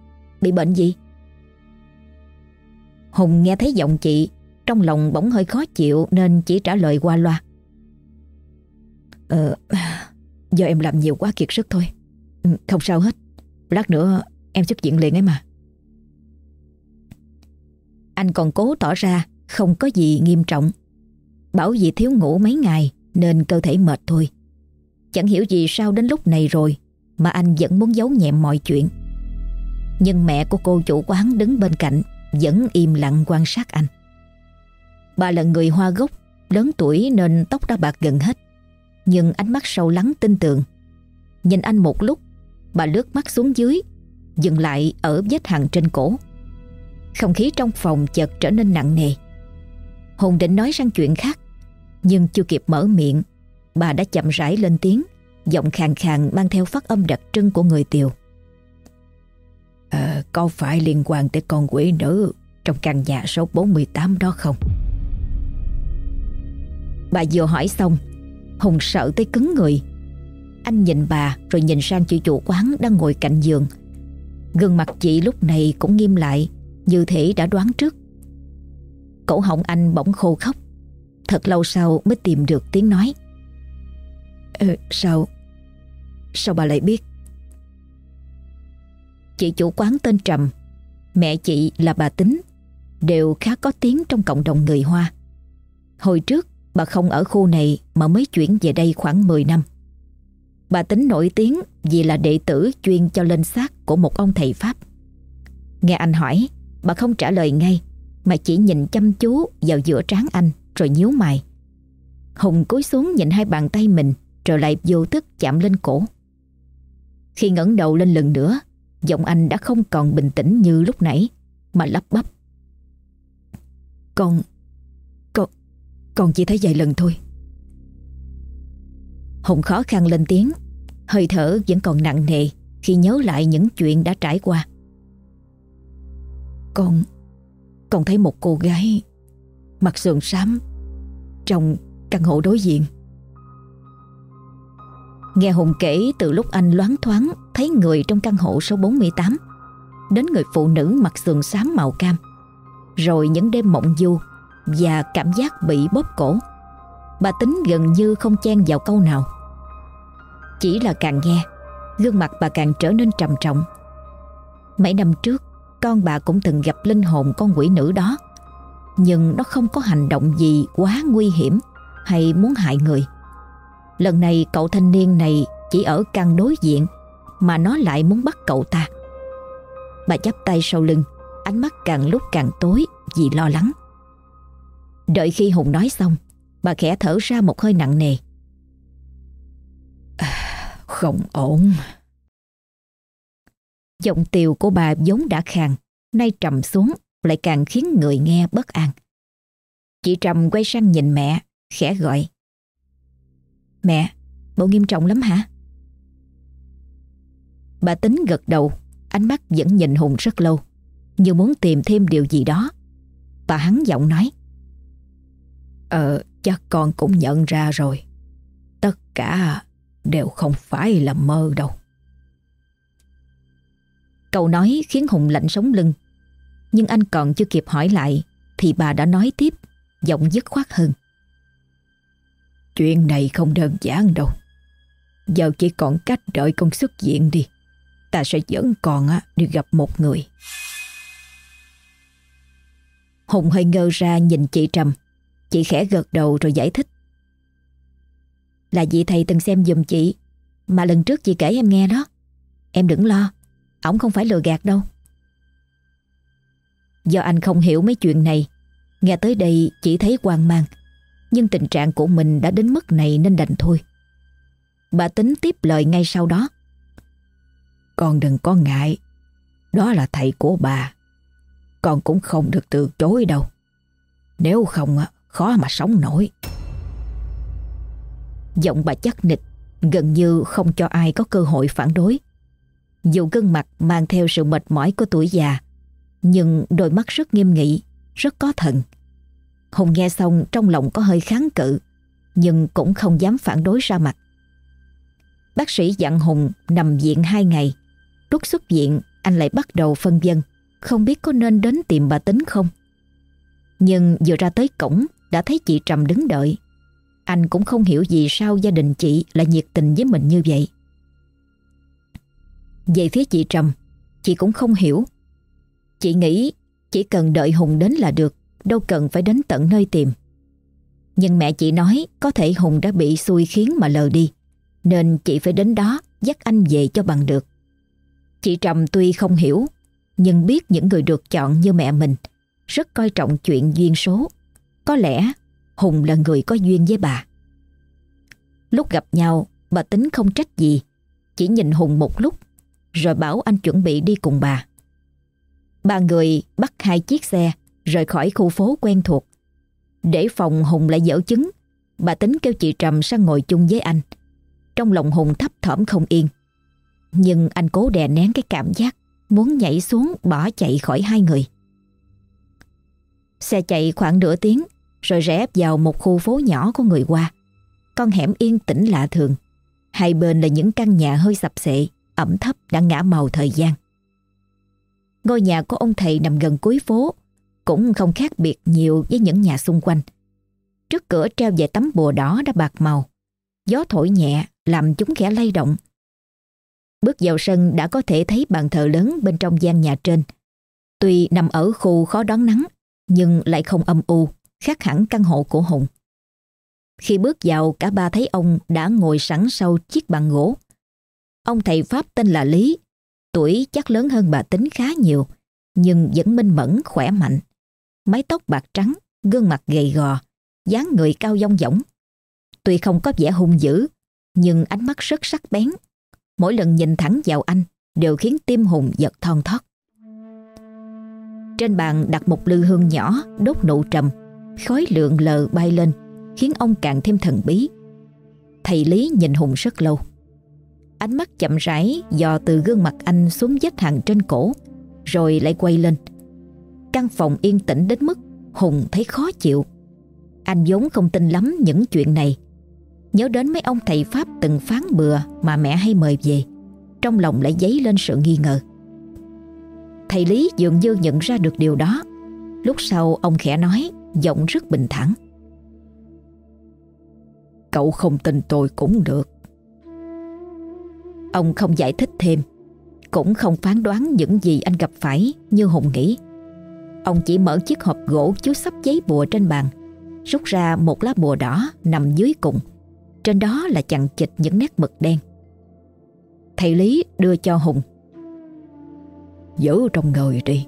Bị bệnh gì? Hùng nghe thấy giọng chị, Trong lòng bỗng hơi khó chịu Nên chỉ trả lời qua loa. Ờ Giờ em làm nhiều quá kiệt sức thôi. Ừ, không sao hết. Lát nữa em xuất viện liền ấy mà. Anh còn cố tỏ ra Không có gì nghiêm trọng. Bảo vì thiếu ngủ mấy ngày Nên cơ thể mệt thôi. Chẳng hiểu gì sao đến lúc này rồi Mà anh vẫn muốn giấu nhẹm mọi chuyện. Nhưng mẹ của cô chủ quán đứng bên cạnh vẫn im lặng quan sát anh. Bà là người hoa gốc, lớn tuổi nên tóc đã bạc gần hết. Nhưng ánh mắt sâu lắng tin tưởng. Nhìn anh một lúc, bà lướt mắt xuống dưới, dừng lại ở vết hằn trên cổ. Không khí trong phòng chợt trở nên nặng nề. Hùng định nói sang chuyện khác, nhưng chưa kịp mở miệng, bà đã chậm rãi lên tiếng, giọng khàn khàn mang theo phát âm đặc trưng của người Tiều. À, có phải liên quan tới con quỷ nữ trong căn nhà số 48 đó không? Bà vừa hỏi xong, Hùng sợ tới cứng người. Anh nhìn bà rồi nhìn sang chị chủ quán đang ngồi cạnh giường. Gương mặt chị lúc này cũng nghiêm lại, như thể đã đoán trước. Cổ họng anh bỗng khô khóc, Thật lâu sau mới tìm được tiếng nói ờ, Sao Sao bà lại biết Chị chủ quán tên Trầm. Mẹ chị là bà Tính, Đều khá có tiếng trong cộng đồng người Hoa. Hồi trước, bà không ở khu này Mà mới chuyển về đây khoảng 10 năm. Bà Tính nổi tiếng Vì là đệ tử chuyên cho lên xác Của một ông thầy Pháp. Nghe anh hỏi, Bà không trả lời ngay, Mà chỉ nhìn chăm chú vào giữa trán anh Rồi nhíu mày. Hùng cúi xuống nhìn hai bàn tay mình, Rồi lại vô thức chạm lên cổ. Khi ngẩng đầu lên lần nữa Giọng anh đã không còn bình tĩnh như lúc nãy, Mà lắp bắp. Con Con Con chỉ thấy vài lần thôi. Hùng khó khăn lên tiếng, Hơi thở vẫn còn nặng nề Khi nhớ lại những chuyện đã trải qua. Con Con thấy một cô gái Mặt sườn xám Trong căn hộ đối diện. Nghe Hùng kể, từ lúc anh loáng thoáng thấy người trong căn hộ số 48 đến người phụ nữ mặc sườn xám màu cam, rồi những đêm mộng du và cảm giác bị bóp cổ. Bà tính gần như không chen vào câu nào. Chỉ là càng nghe, gương mặt bà càng trở nên trầm trọng. Mấy năm trước, con bà cũng từng gặp linh hồn con quỷ nữ đó, nhưng nó không có hành động gì quá nguy hiểm hay muốn hại người lần này cậu thanh niên này chỉ ở căn đối diện mà nó lại muốn bắt cậu ta. Bà chắp tay sau lưng, ánh mắt càng lúc càng tối vì lo lắng. Đợi khi Hùng nói xong, bà khẽ thở ra một hơi nặng nề. À, không ổn. Giọng tiều của bà vốn đã khàn, nay trầm xuống lại càng khiến người nghe bất an. Chị Trầm quay sang nhìn mẹ, khẽ gọi. Mẹ, bộ nghiêm trọng lắm hả? Bà tính gật đầu Ánh mắt vẫn nhìn Hùng rất lâu Như muốn tìm thêm điều gì đó. Bà hắn giọng nói Ờ chắc con cũng nhận ra rồi. Tất cả đều không phải là mơ đâu. Câu nói khiến Hùng lạnh sống lưng Nhưng anh còn chưa kịp hỏi lại Thì bà đã nói tiếp Giọng dứt khoát hơn. Chuyện này không đơn giản đâu Giờ chỉ còn cách đợi con xuất diện đi ta sẽ dẫn con đi gặp một người. Hùng hơi ngơ ra nhìn chị Trầm. Chị khẽ gật đầu rồi giải thích. Là vị thầy từng xem giùm chị mà lần trước chị kể em nghe đó. Em đừng lo, ổng không phải lừa gạt đâu. Do anh không hiểu mấy chuyện này, nghe tới đây chỉ thấy hoang mang. Nhưng tình trạng của mình đã đến mức này nên đành thôi. Bà tính tiếp lời ngay sau đó. Con đừng có ngại. Đó là thầy của bà. Con cũng không được từ chối đâu. Nếu không, khó mà sống nổi. Giọng bà chắc nịch, gần như không cho ai có cơ hội phản đối. Dù gương mặt mang theo sự mệt mỏi của tuổi già, nhưng đôi mắt rất nghiêm nghị, rất có thần. Hùng nghe xong trong lòng có hơi kháng cự, nhưng cũng không dám phản đối ra mặt. Bác sĩ dặn Hùng nằm viện hai ngày. Lúc xuất viện anh lại bắt đầu phân vân Không biết có nên đến tìm bà Tính không. Nhưng vừa ra tới cổng Đã thấy chị Trầm đứng đợi. Anh cũng không hiểu gì sao gia đình chị Lại nhiệt tình với mình như vậy. Về phía chị Trầm Chị cũng không hiểu. Chị nghĩ chỉ cần đợi Hùng đến là được. Đâu cần phải đến tận nơi tìm Nhưng mẹ chị nói Có thể Hùng đã bị xui khiến mà lờ đi Nên chị phải đến đó Dắt anh về cho bằng được Chị Trầm tuy không hiểu, nhưng biết những người được chọn như mẹ mình rất coi trọng chuyện duyên số. Có lẽ Hùng là người có duyên với bà. Lúc gặp nhau, bà tính không trách gì, chỉ nhìn Hùng một lúc, rồi bảo anh chuẩn bị đi cùng bà. Ba người bắt hai chiếc xe rời khỏi khu phố quen thuộc. Để phòng Hùng lại dở chứng, bà tính kêu chị Trầm sang ngồi chung với anh. Trong lòng Hùng thấp thỏm không yên. Nhưng anh cố đè nén cái cảm giác Muốn nhảy xuống bỏ chạy khỏi hai người Xe chạy khoảng nửa tiếng Rồi rẽ vào một khu phố nhỏ của người qua Con hẻm yên tĩnh lạ thường Hai bên là những căn nhà hơi sập xệ Ẩm thấp đã ngã màu thời gian Ngôi nhà của ông thầy nằm gần cuối phố cũng không khác biệt nhiều với những nhà xung quanh Trước cửa treo vài tấm bùa đỏ đã bạc màu. Gió thổi nhẹ làm chúng khẽ lay động. Bước vào sân đã có thể thấy bàn thờ lớn bên trong gian nhà trên. Tuy nằm ở khu khó đón nắng, nhưng lại không âm u, khác hẳn căn hộ của Hùng. Khi bước vào, cả ba thấy ông đã ngồi sẵn sau chiếc bàn gỗ. Ông thầy Pháp tên là Lý, tuổi chắc lớn hơn bà Tính khá nhiều, nhưng vẫn minh mẫn, khỏe mạnh. Mái tóc bạc trắng, gương mặt gầy gò, dáng người cao dong dỏng. Tuy không có vẻ hung dữ, nhưng ánh mắt rất sắc bén. Mỗi lần nhìn thẳng vào anh đều khiến tim Hùng giật thon thót. Trên bàn đặt một lư hương nhỏ đốt nụ trầm, khói lượng lờ bay lên, khiến ông càng thêm thần bí. Thầy Lý nhìn Hùng rất lâu. Ánh mắt chậm rãi dò từ gương mặt anh xuống vết hàng trên cổ, rồi lại quay lên. Căn phòng yên tĩnh đến mức Hùng thấy khó chịu. Anh vốn không tin lắm những chuyện này. Nhớ đến mấy ông thầy Pháp từng phán bừa mà mẹ hay mời về. Trong lòng lại dấy lên sự nghi ngờ. Thầy Lý dường như nhận ra được điều đó. Lúc sau ông khẽ nói, giọng rất bình thản. Cậu không tin tôi cũng được. Ông không giải thích thêm, cũng không phán đoán những gì anh gặp phải như Hùng nghĩ. Ông chỉ mở chiếc hộp gỗ chứa sắp giấy bùa trên bàn, rút ra một lá bùa đỏ nằm dưới cùng. Trên đó là chằng chịch những nét mực đen. Thầy Lý đưa cho Hùng. Giữ trong người đi.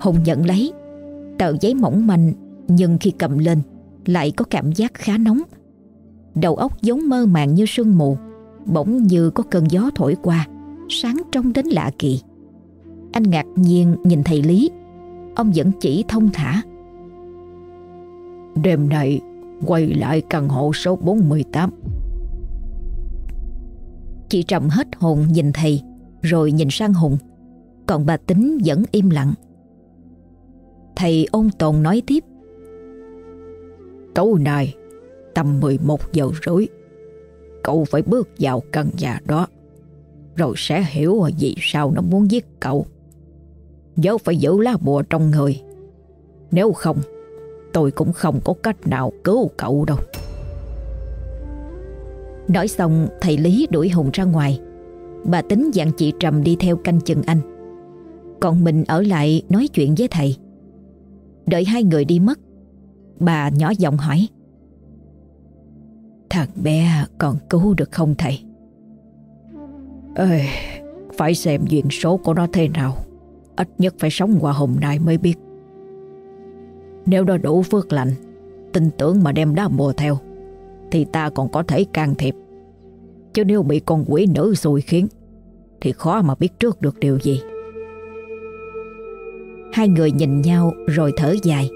Hùng nhận lấy, tờ giấy mỏng manh nhưng khi cầm lên lại có cảm giác khá nóng. Đầu óc giống mơ màng như sương mù, bỗng như có cơn gió thổi qua, sáng trong đến lạ kỳ. Anh ngạc nhiên nhìn thầy Lý, ông vẫn chỉ thông thả. Đêm nay quay lại căn hộ số 418. Chị Trầm hết hồn nhìn thầy, rồi nhìn sang Hùng. Còn bà Tính vẫn im lặng. Thầy ôn tồn nói tiếp. Tối nay, tầm 11 giờ rưỡi, cậu phải bước vào căn nhà đó. Rồi sẽ hiểu vì sao nó muốn giết cậu. Nhớ phải giữ lá bùa trong người. Nếu không, tôi cũng không có cách nào cứu cậu đâu. Nói xong, thầy Lý đuổi Hùng ra ngoài. Bà tính dặn chị Trầm đi theo canh chừng anh. Còn mình ở lại nói chuyện với thầy. Đợi hai người đi mất, Bà nhỏ giọng hỏi Thằng bé còn cứu được không thầy? Ê, phải xem duyên số của nó thế nào Ít nhất phải sống qua hôm nay mới biết Nếu nó đủ phước lạnh, Tin tưởng mà đem đá mùa theo Thì ta còn có thể can thiệp Chứ nếu bị con quỷ nữ xui khiến Thì khó mà biết trước được điều gì Hai người nhìn nhau rồi thở dài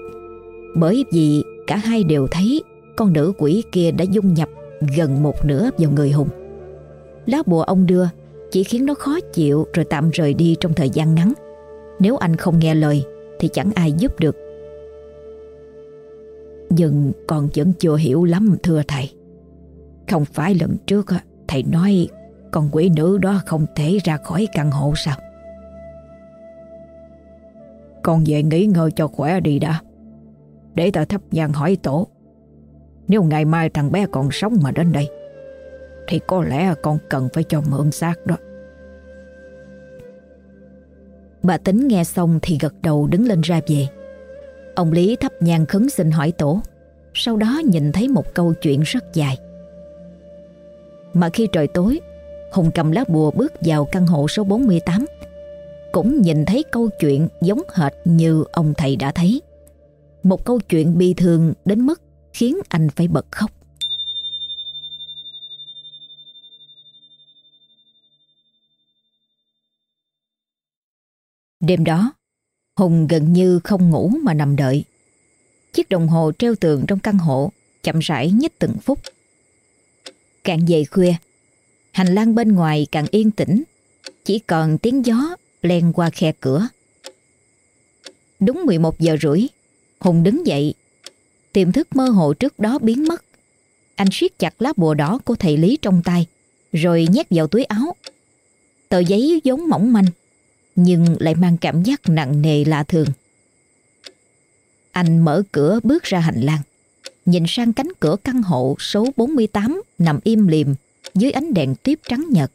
bởi vì cả hai đều thấy con nữ quỷ kia đã dung nhập gần một nửa vào người Hùng. Lá bùa ông đưa chỉ khiến nó khó chịu rồi tạm rời đi trong thời gian ngắn. Nếu anh không nghe lời, thì chẳng ai giúp được. Nhưng còn vẫn chưa hiểu lắm, thưa thầy. Không phải lần trước thầy nói con quỷ nữ đó không thể ra khỏi căn hộ sao? Con về nghỉ ngơi cho khỏe đi đã. Để ta thấp nhang hỏi tổ Nếu ngày mai thằng bé còn sống mà đến đây, Thì có lẽ con cần phải cho mượn xác đó Bà tính nghe xong thì gật đầu đứng lên ra về. Ông Lý thắp nhang khấn xin hỏi tổ, Sau đó nhìn thấy một câu chuyện rất dài. Mà khi trời tối, Hùng cầm lá bùa bước vào căn hộ số 48 Cũng nhìn thấy câu chuyện giống hệt như ông thầy đã thấy. Một câu chuyện bi thương đến mức khiến anh phải bật khóc. Đêm đó, Hùng gần như không ngủ mà nằm đợi. Chiếc đồng hồ treo tường trong căn hộ chậm rãi nhích từng phút. Càng về khuya, hành lang bên ngoài càng yên tĩnh, chỉ còn tiếng gió len qua khe cửa. Đúng 11 giờ rưỡi, Hùng đứng dậy Tiềm thức mơ hồ trước đó biến mất Anh siết chặt lá bùa đỏ của thầy Lý trong tay Rồi nhét vào túi áo Tờ giấy giống mỏng manh nhưng lại mang cảm giác nặng nề lạ thường. Anh mở cửa bước ra hành lang, Nhìn sang cánh cửa căn hộ số 48 Nằm im lìm Dưới ánh đèn tiếp trắng nhật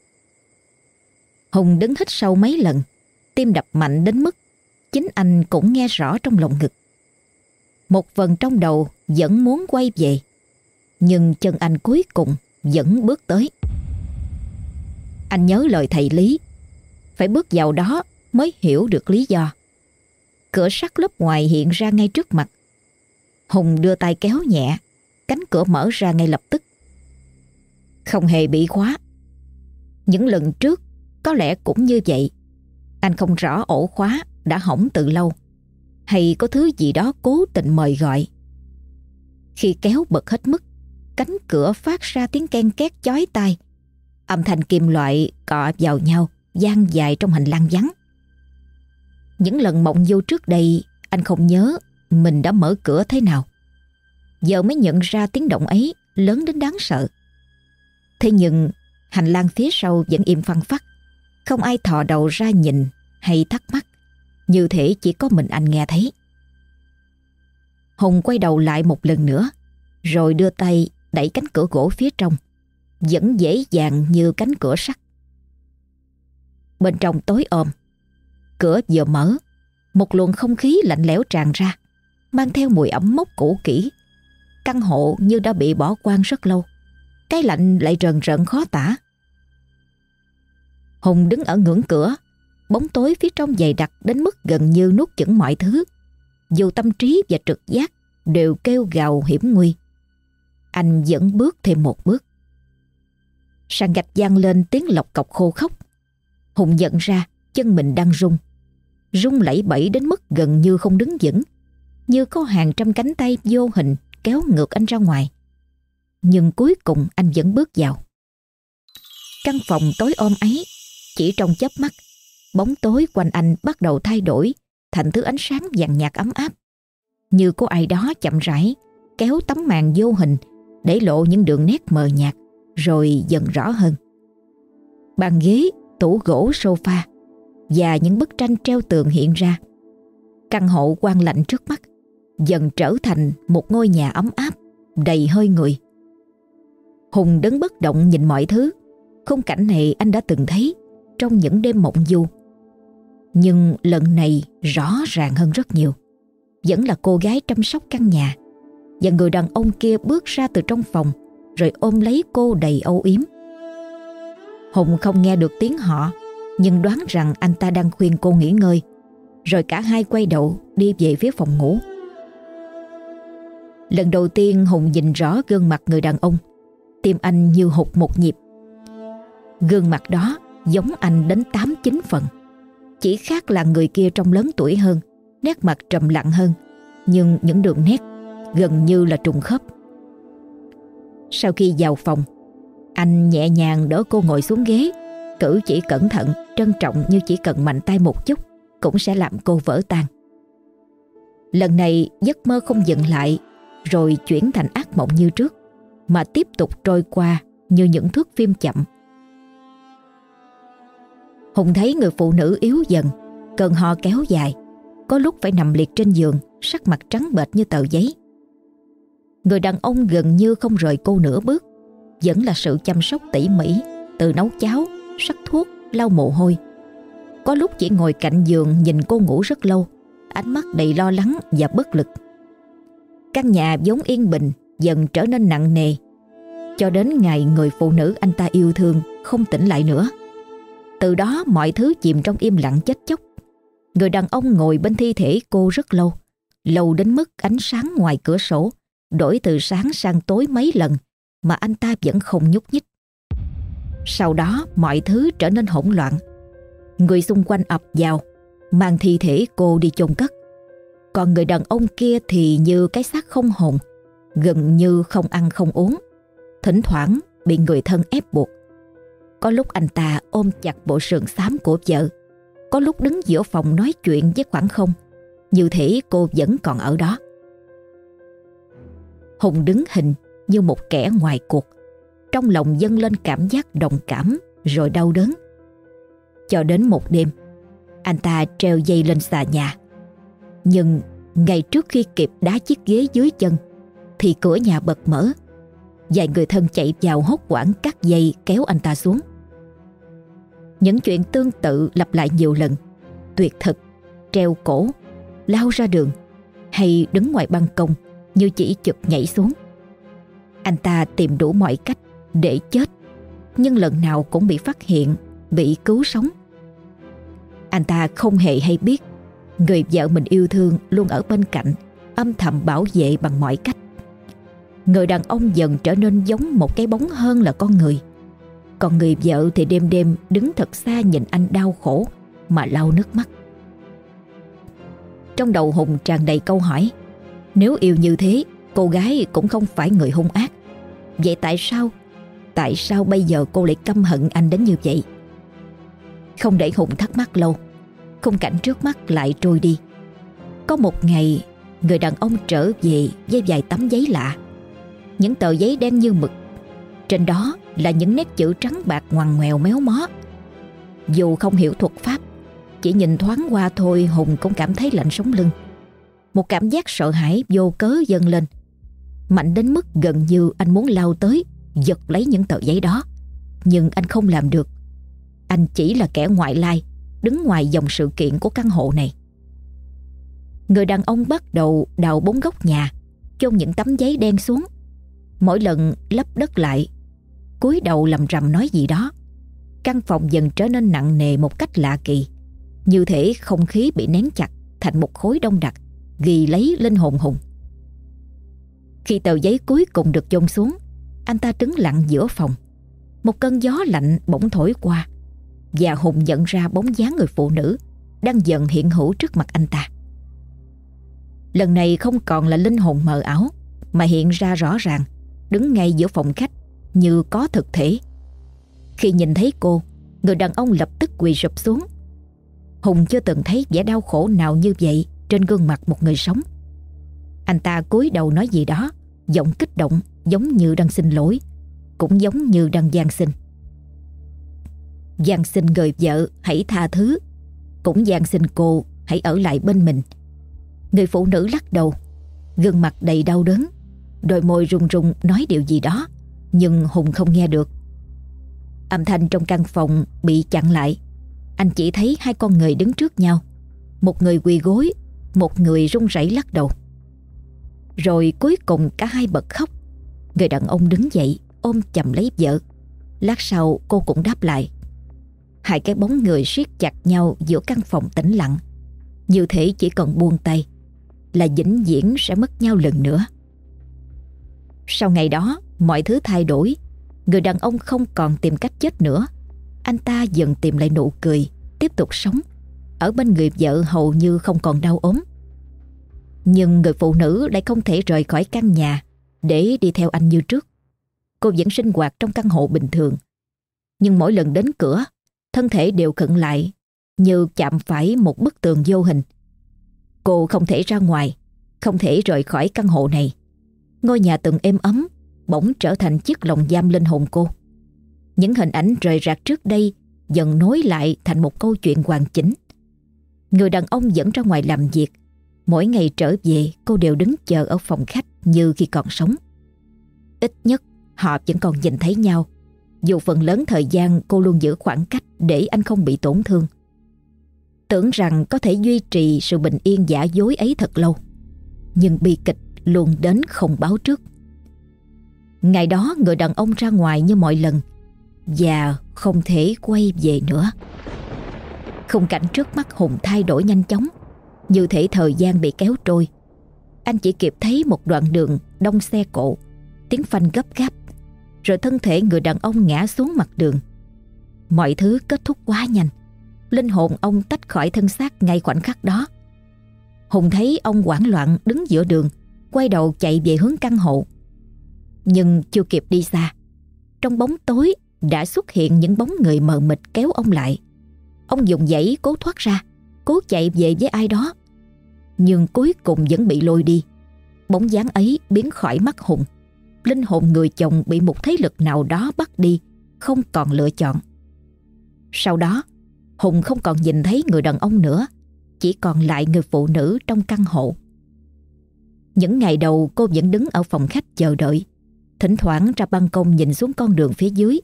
Hùng đứng hít sâu mấy lần, Tim đập mạnh đến mức Chính anh cũng nghe rõ trong lòng ngực. Một phần trong đầu Vẫn muốn quay về, Nhưng chân anh cuối cùng Vẫn bước tới. Anh nhớ lời thầy Lý phải bước vào đó Mới hiểu được lý do. Cửa sắt lớp ngoài hiện ra ngay trước mặt. Hùng đưa tay kéo nhẹ, Cánh cửa mở ra ngay lập tức. Không hề bị khóa. Những lần trước, Có lẽ cũng như vậy. Anh không rõ ổ khóa đã hỏng từ lâu, Hay có thứ gì đó cố tình mời gọi. Khi kéo bật hết mức, Cánh cửa phát ra tiếng ken két chói tai. Âm thanh kim loại cọ vào nhau gian dài trong hành lang vắng. Những lần mộng vô trước đây, Anh không nhớ mình đã mở cửa thế nào. Giờ mới nhận ra tiếng động ấy Lớn đến đáng sợ. Thế nhưng, hành lang phía sau vẫn im phăng phắc, Không ai thò đầu ra nhìn Hay thắc mắc, Như thể chỉ có mình anh nghe thấy. Hùng quay đầu lại một lần nữa, Rồi đưa tay đẩy cánh cửa gỗ phía trong, Vẫn dễ dàng như cánh cửa sắt. Bên trong tối ôm Cửa vừa mở, Một luồng không khí lạnh lẽo tràn ra, Mang theo mùi ẩm mốc cũ kỹ. Căn hộ như đã bị bỏ quan rất lâu, Cái lạnh lại rần rợn khó tả. Hùng đứng ở ngưỡng cửa, Bóng tối phía trong dày đặc đến mức gần như nuốt chửng mọi thứ. Dù tâm trí và trực giác đều kêu gào hiểm nguy. Anh vẫn bước thêm một bước. Sàn gạch gian lên tiếng lọc cọc khô khóc Hùng nhận ra chân mình đang rung rung lẫy bẫy đến mức gần như không đứng vững, như có hàng trăm cánh tay vô hình kéo ngược anh ra ngoài. Nhưng cuối cùng anh vẫn bước vào. Căn phòng tối ôm ấy, chỉ trong chớp mắt, bóng tối quanh anh bắt đầu thay đổi thành thứ ánh sáng vàng nhạt ấm áp. Như có ai đó chậm rãi kéo tấm màn vô hình để lộ những đường nét mờ nhạt rồi dần rõ hơn. Bàn ghế, tủ gỗ sofa và những bức tranh treo tường hiện ra. Căn hộ quang lạnh trước mắt dần trở thành một ngôi nhà ấm áp, đầy hơi người. Hùng đứng bất động nhìn mọi thứ. Khung cảnh này anh đã từng thấy trong những đêm mộng du. Nhưng lần này rõ ràng hơn rất nhiều. Vẫn là cô gái chăm sóc căn nhà và người đàn ông kia bước ra từ trong phòng rồi ôm lấy cô đầy âu yếm. Hùng không nghe được tiếng họ nhưng đoán rằng anh ta đang khuyên cô nghỉ ngơi. Rồi cả hai quay đầu đi về phía phòng ngủ. Lần đầu tiên Hùng nhìn rõ gương mặt người đàn ông, tim anh như hụt một nhịp. Gương mặt đó giống anh đến 8-9 phần. Chỉ khác là người kia trông lớn tuổi hơn, nét mặt trầm lặng hơn, nhưng những đường nét gần như là trùng khớp. Sau khi vào phòng, anh nhẹ nhàng đỡ cô ngồi xuống ghế Cử chỉ cẩn thận, trân trọng như chỉ cần mạnh tay một chút cũng sẽ làm cô vỡ tan. Lần này giấc mơ không dừng lại rồi chuyển thành ác mộng như trước mà tiếp tục trôi qua như những thước phim chậm. Hùng thấy người phụ nữ yếu dần, cơn ho kéo dài, có lúc phải nằm liệt trên giường, sắc mặt trắng bệch như tờ giấy. Người đàn ông gần như không rời cô nửa bước, vẫn là sự chăm sóc tỉ mỉ, từ nấu cháo sắc thuốc, lau mồ hôi. Có lúc chỉ ngồi cạnh giường nhìn cô ngủ rất lâu, ánh mắt đầy lo lắng và bất lực. Căn nhà vốn yên bình dần trở nên nặng nề, cho đến ngày người phụ nữ anh ta yêu thương không tỉnh lại nữa. Từ đó mọi thứ chìm trong im lặng chết chóc. Người đàn ông ngồi bên thi thể cô rất lâu, lâu đến mức ánh sáng ngoài cửa sổ đổi từ sáng sang tối mấy lần mà anh ta vẫn không nhúc nhích. Sau đó mọi thứ trở nên hỗn loạn. Người xung quanh ập vào, mang thi thể cô đi chôn cất. Còn người đàn ông kia thì như cái xác không hồn, gần như không ăn không uống. Thỉnh thoảng bị người thân ép buộc. Có lúc anh ta ôm chặt bộ sườn xám của vợ, có lúc đứng giữa phòng nói chuyện với khoảng không, như thể cô vẫn còn ở đó. Hùng đứng hình như một kẻ ngoài cuộc, trong lòng dâng lên cảm giác đồng cảm rồi đau đớn. Cho đến một đêm, anh ta treo dây lên xà nhà. Nhưng Ngay trước khi kịp đá chiếc ghế dưới chân Thì cửa nhà bật mở Vài người thân chạy vào hốt quảng cắt dây kéo anh ta xuống Những chuyện tương tự lặp lại nhiều lần Tuyệt thực, treo cổ, lao ra đường Hay đứng ngoài ban công như chỉ chực nhảy xuống anh ta tìm đủ mọi cách để chết Nhưng lần nào cũng bị phát hiện, bị cứu sống. Anh ta không hề hay biết Người vợ mình yêu thương luôn ở bên cạnh Âm thầm bảo vệ bằng mọi cách. Người đàn ông dần trở nên giống một cái bóng hơn là con người. Còn người vợ thì đêm đêm đứng thật xa nhìn anh đau khổ Mà lau nước mắt. Trong đầu Hùng tràn đầy câu hỏi Nếu yêu như thế Cô gái cũng không phải người hung ác. Vậy tại sao Tại sao bây giờ cô lại căm hận anh đến như vậy? Không để Hùng thắc mắc lâu, Khung cảnh trước mắt lại trôi đi. Có một ngày, Người đàn ông trở về với vài tấm giấy lạ. Những tờ giấy đen như mực. Trên đó là những nét chữ trắng bạc ngoằn ngoèo méo mó. Dù không hiểu thuật pháp, Chỉ nhìn thoáng qua thôi Hùng cũng cảm thấy lạnh sống lưng. Một cảm giác sợ hãi vô cớ dâng lên. Mạnh đến mức gần như anh muốn lao tới Giật lấy những tờ giấy đó Nhưng anh không làm được Anh chỉ là kẻ ngoại lai đứng ngoài dòng sự kiện của căn hộ này. Người đàn ông bắt đầu đào bốn góc nhà, chôn những tấm giấy đen xuống. Mỗi lần lấp đất lại, cúi đầu lầm rầm nói gì đó. Căn phòng dần trở nên nặng nề một cách lạ kỳ, như thể không khí bị nén chặt thành một khối đông đặc, ghi lấy linh hồn hùng. Khi tờ giấy cuối cùng được dông xuống, anh ta đứng lặng giữa phòng. Một cơn gió lạnh bỗng thổi qua, và Hùng nhận ra bóng dáng người phụ nữ đang dần hiện hữu trước mặt anh ta. Lần này không còn là linh hồn mờ ảo mà hiện ra rõ ràng, đứng ngay giữa phòng khách như có thực thể. Khi nhìn thấy cô, người đàn ông lập tức quỳ sụp xuống. Hùng chưa từng thấy vẻ đau khổ nào như vậy trên gương mặt một người sống. Anh ta cúi đầu nói gì đó, giọng kích động giống như đang xin lỗi, cũng giống như đang gian xin. Gian xin người vợ hãy tha thứ. Cũng gian xin cô hãy ở lại bên mình. Người phụ nữ lắc đầu Gương mặt đầy đau đớn Đôi môi run run nói điều gì đó Nhưng Hùng không nghe được. Âm thanh trong căn phòng bị chặn lại. Anh chỉ thấy hai con người đứng trước nhau Một người quỳ gối Một người run rẩy lắc đầu. Rồi cuối cùng cả hai bật khóc. Người đàn ông đứng dậy, Ôm chầm lấy vợ. Lát sau, cô cũng đáp lại. Hai cái bóng người siết chặt nhau giữa căn phòng tĩnh lặng. Như thể chỉ cần buông tay, Là vĩnh viễn sẽ mất nhau lần nữa. Sau ngày đó, Mọi thứ thay đổi. Người đàn ông không còn tìm cách chết nữa. Anh ta dần tìm lại nụ cười, Tiếp tục sống. Ở bên người vợ hầu như không còn đau ốm. Nhưng người phụ nữ lại không thể rời khỏi căn nhà Để đi theo anh như trước Cô vẫn sinh hoạt trong căn hộ bình thường Nhưng mỗi lần đến cửa thân thể đều khựng lại như chạm phải một bức tường vô hình. Cô không thể ra ngoài, không thể rời khỏi căn hộ này. Ngôi nhà từng êm ấm bỗng trở thành chiếc lồng giam linh hồn cô. Những hình ảnh rời rạc trước đây dần nối lại thành một câu chuyện hoàn chỉnh. Người đàn ông dẫn ra ngoài làm việc. Mỗi ngày trở về, cô đều đứng chờ ở phòng khách như khi còn sống. Ít nhất, họ vẫn còn nhìn thấy nhau dù phần lớn thời gian, cô luôn giữ khoảng cách để anh không bị tổn thương. Tưởng rằng có thể duy trì sự bình yên giả dối ấy thật lâu. Nhưng bi kịch luôn đến không báo trước. Ngày đó, người đàn ông ra ngoài như mọi lần và không thể quay về nữa. Khung cảnh trước mắt Hùng thay đổi nhanh chóng như thể thời gian bị kéo trôi. Anh chỉ kịp thấy một đoạn đường đông xe cộ tiếng phanh gấp gáp rồi thân thể người đàn ông ngã xuống mặt đường. Mọi thứ kết thúc quá nhanh. Linh hồn ông tách khỏi thân xác ngay khoảnh khắc đó. Hùng thấy ông hoảng loạn đứng giữa đường, quay đầu chạy về hướng căn hộ. Nhưng chưa kịp đi xa, trong bóng tối đã xuất hiện những bóng người mờ mịt kéo ông lại. Ông dùng dãy cố thoát ra, cố chạy về với ai đó. Nhưng cuối cùng vẫn bị lôi đi. Bóng dáng ấy biến khỏi mắt Hùng linh hồn người chồng bị một thế lực nào đó bắt đi, không còn lựa chọn. Sau đó, Hùng không còn nhìn thấy người đàn ông nữa, chỉ còn lại người phụ nữ trong căn hộ, Những ngày đầu cô vẫn đứng ở phòng khách chờ đợi Thỉnh thoảng ra ban công nhìn xuống con đường phía dưới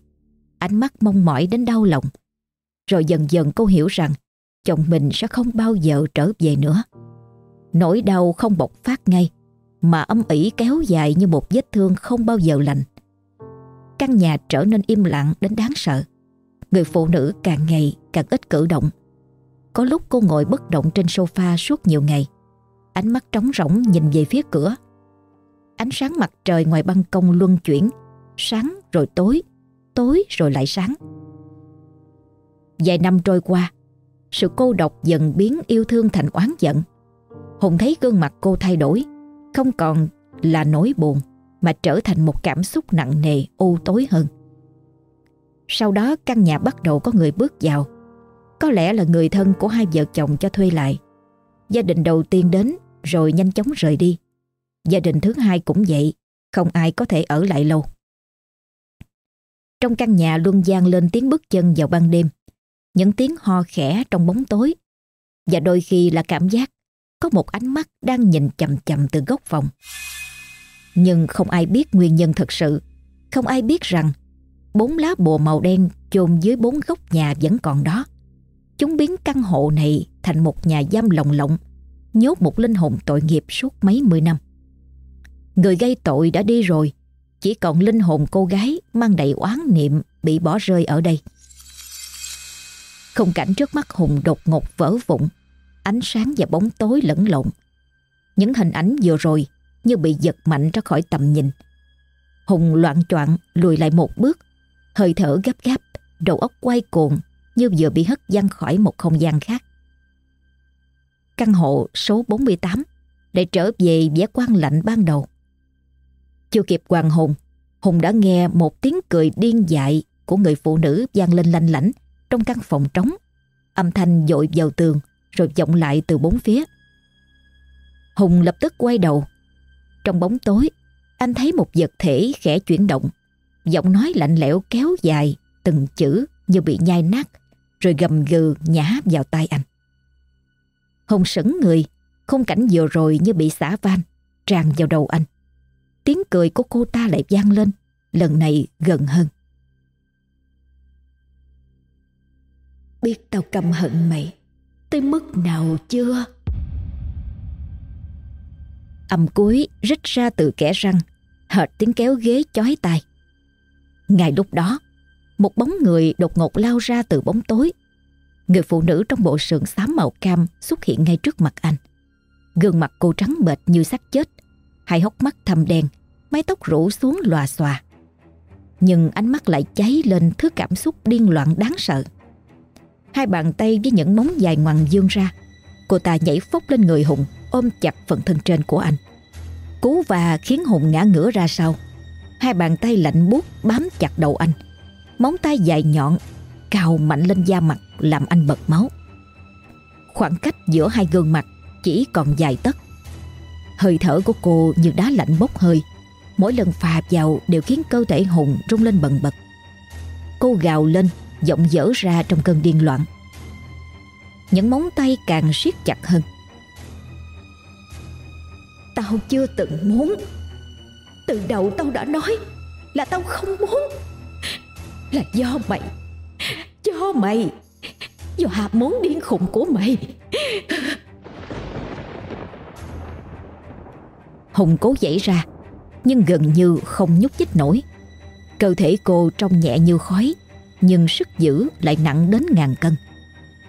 Ánh mắt mong mỏi đến đau lòng Rồi dần dần cô hiểu rằng Chồng mình sẽ không bao giờ trở về nữa. Nỗi đau không bộc phát ngay, Mà âm ỉ kéo dài như một vết thương không bao giờ lành. Căn nhà trở nên im lặng đến đáng sợ. Người phụ nữ càng ngày càng ít cử động. Có lúc cô ngồi bất động trên sofa suốt nhiều ngày. Ánh mắt trống rỗng nhìn về phía cửa. Ánh sáng mặt trời ngoài ban công luân chuyển. Sáng rồi tối Tối rồi lại sáng. Vài năm trôi qua sự cô độc dần biến yêu thương thành oán giận. Hùng thấy gương mặt cô thay đổi Không còn là nỗi buồn Mà trở thành một cảm xúc nặng nề u tối hơn. Sau đó căn nhà bắt đầu có người bước vào. Có lẽ là người thân của hai vợ chồng cho thuê lại. Gia đình đầu tiên đến rồi nhanh chóng rời đi. Gia đình thứ hai cũng vậy, không ai có thể ở lại lâu. Trong căn nhà luôn gian lên tiếng bước chân vào ban đêm, những tiếng ho khẽ trong bóng tối và đôi khi là cảm giác có một ánh mắt đang nhìn chầm chầm từ góc phòng. Nhưng không ai biết nguyên nhân thật sự, không ai biết rằng bốn lá bùa màu đen chôn dưới bốn góc nhà vẫn còn đó. Chúng biến căn hộ này thành một nhà giam lồng lộng nhốt một linh hồn tội nghiệp suốt mấy mươi năm. Người gây tội đã đi rồi, chỉ còn linh hồn cô gái mang đầy oán niệm bị bỏ rơi ở đây. Không cảnh trước mắt Hùng đột ngột vỡ vụn, ánh sáng và bóng tối lẫn lộn. Những hình ảnh vừa rồi như bị giật mạnh ra khỏi tầm nhìn. Hùng loạn choạng lùi lại một bước, hơi thở gấp gáp, đầu óc quay cuồng như vừa bị hất văng khỏi một không gian khác căn hộ số 48 để trở về vẻ quan lạnh ban đầu. Chưa kịp hoàng hồn, Hùng đã nghe một tiếng cười điên dại của người phụ nữ vang lên lanh lảnh trong căn phòng trống. Âm thanh dội vào tường rồi vọng lại từ bốn phía. Hùng lập tức quay đầu. Trong bóng tối, anh thấy một vật thể khẽ chuyển động. Giọng nói lạnh lẽo kéo dài từng chữ như bị nhai nát rồi gầm gừ nhả vào tai anh. Hùng sững người, khung cảnh vừa rồi như bị xả van, tràn vào đầu anh. Tiếng cười của cô ta lại vang lên, lần này gần hơn. Biết tao căm hận mày tới mức nào chưa? Âm cuối rít ra từ kẻ răng, hệt tiếng kéo ghế chói tai. Ngay lúc đó, một bóng người đột ngột lao ra từ bóng tối, Người phụ nữ trong bộ sườn xám màu cam xuất hiện ngay trước mặt anh. Gương mặt cô trắng bệch như xác chết, hai hốc mắt thâm đen, mái tóc rủ xuống lòa xòa. Nhưng ánh mắt lại cháy lên thứ cảm xúc điên loạn đáng sợ. Hai bàn tay với những móng dài ngoằn dương ra, cô ta nhảy phốc lên người Hùng, ôm chặt phần thân trên của anh. Cú và khiến Hùng ngã ngửa ra sau. Hai bàn tay lạnh buốt bám chặt đầu anh. Móng tay dài nhọn cào mạnh lên da mặt làm anh bật máu. Khoảng cách giữa hai gương mặt chỉ còn dài tấc. Hơi thở của cô như đá lạnh bốc hơi, mỗi lần phà vào đều khiến cơ thể Hùng rung lên bần bật. Cô gào lên, giọng dở ra trong cơn điên loạn. Những móng tay càng siết chặt hơn. Tao chưa từng muốn. Từ đầu tao đã nói Là tao không muốn. Là do mày. Do mày. Do hàm muốn điên khùng của mày. Hùng cố dậy ra, Nhưng gần như không nhúc nhích nổi. Cơ thể cô trông nhẹ như khói. Nhưng sức giữ lại nặng đến ngàn cân.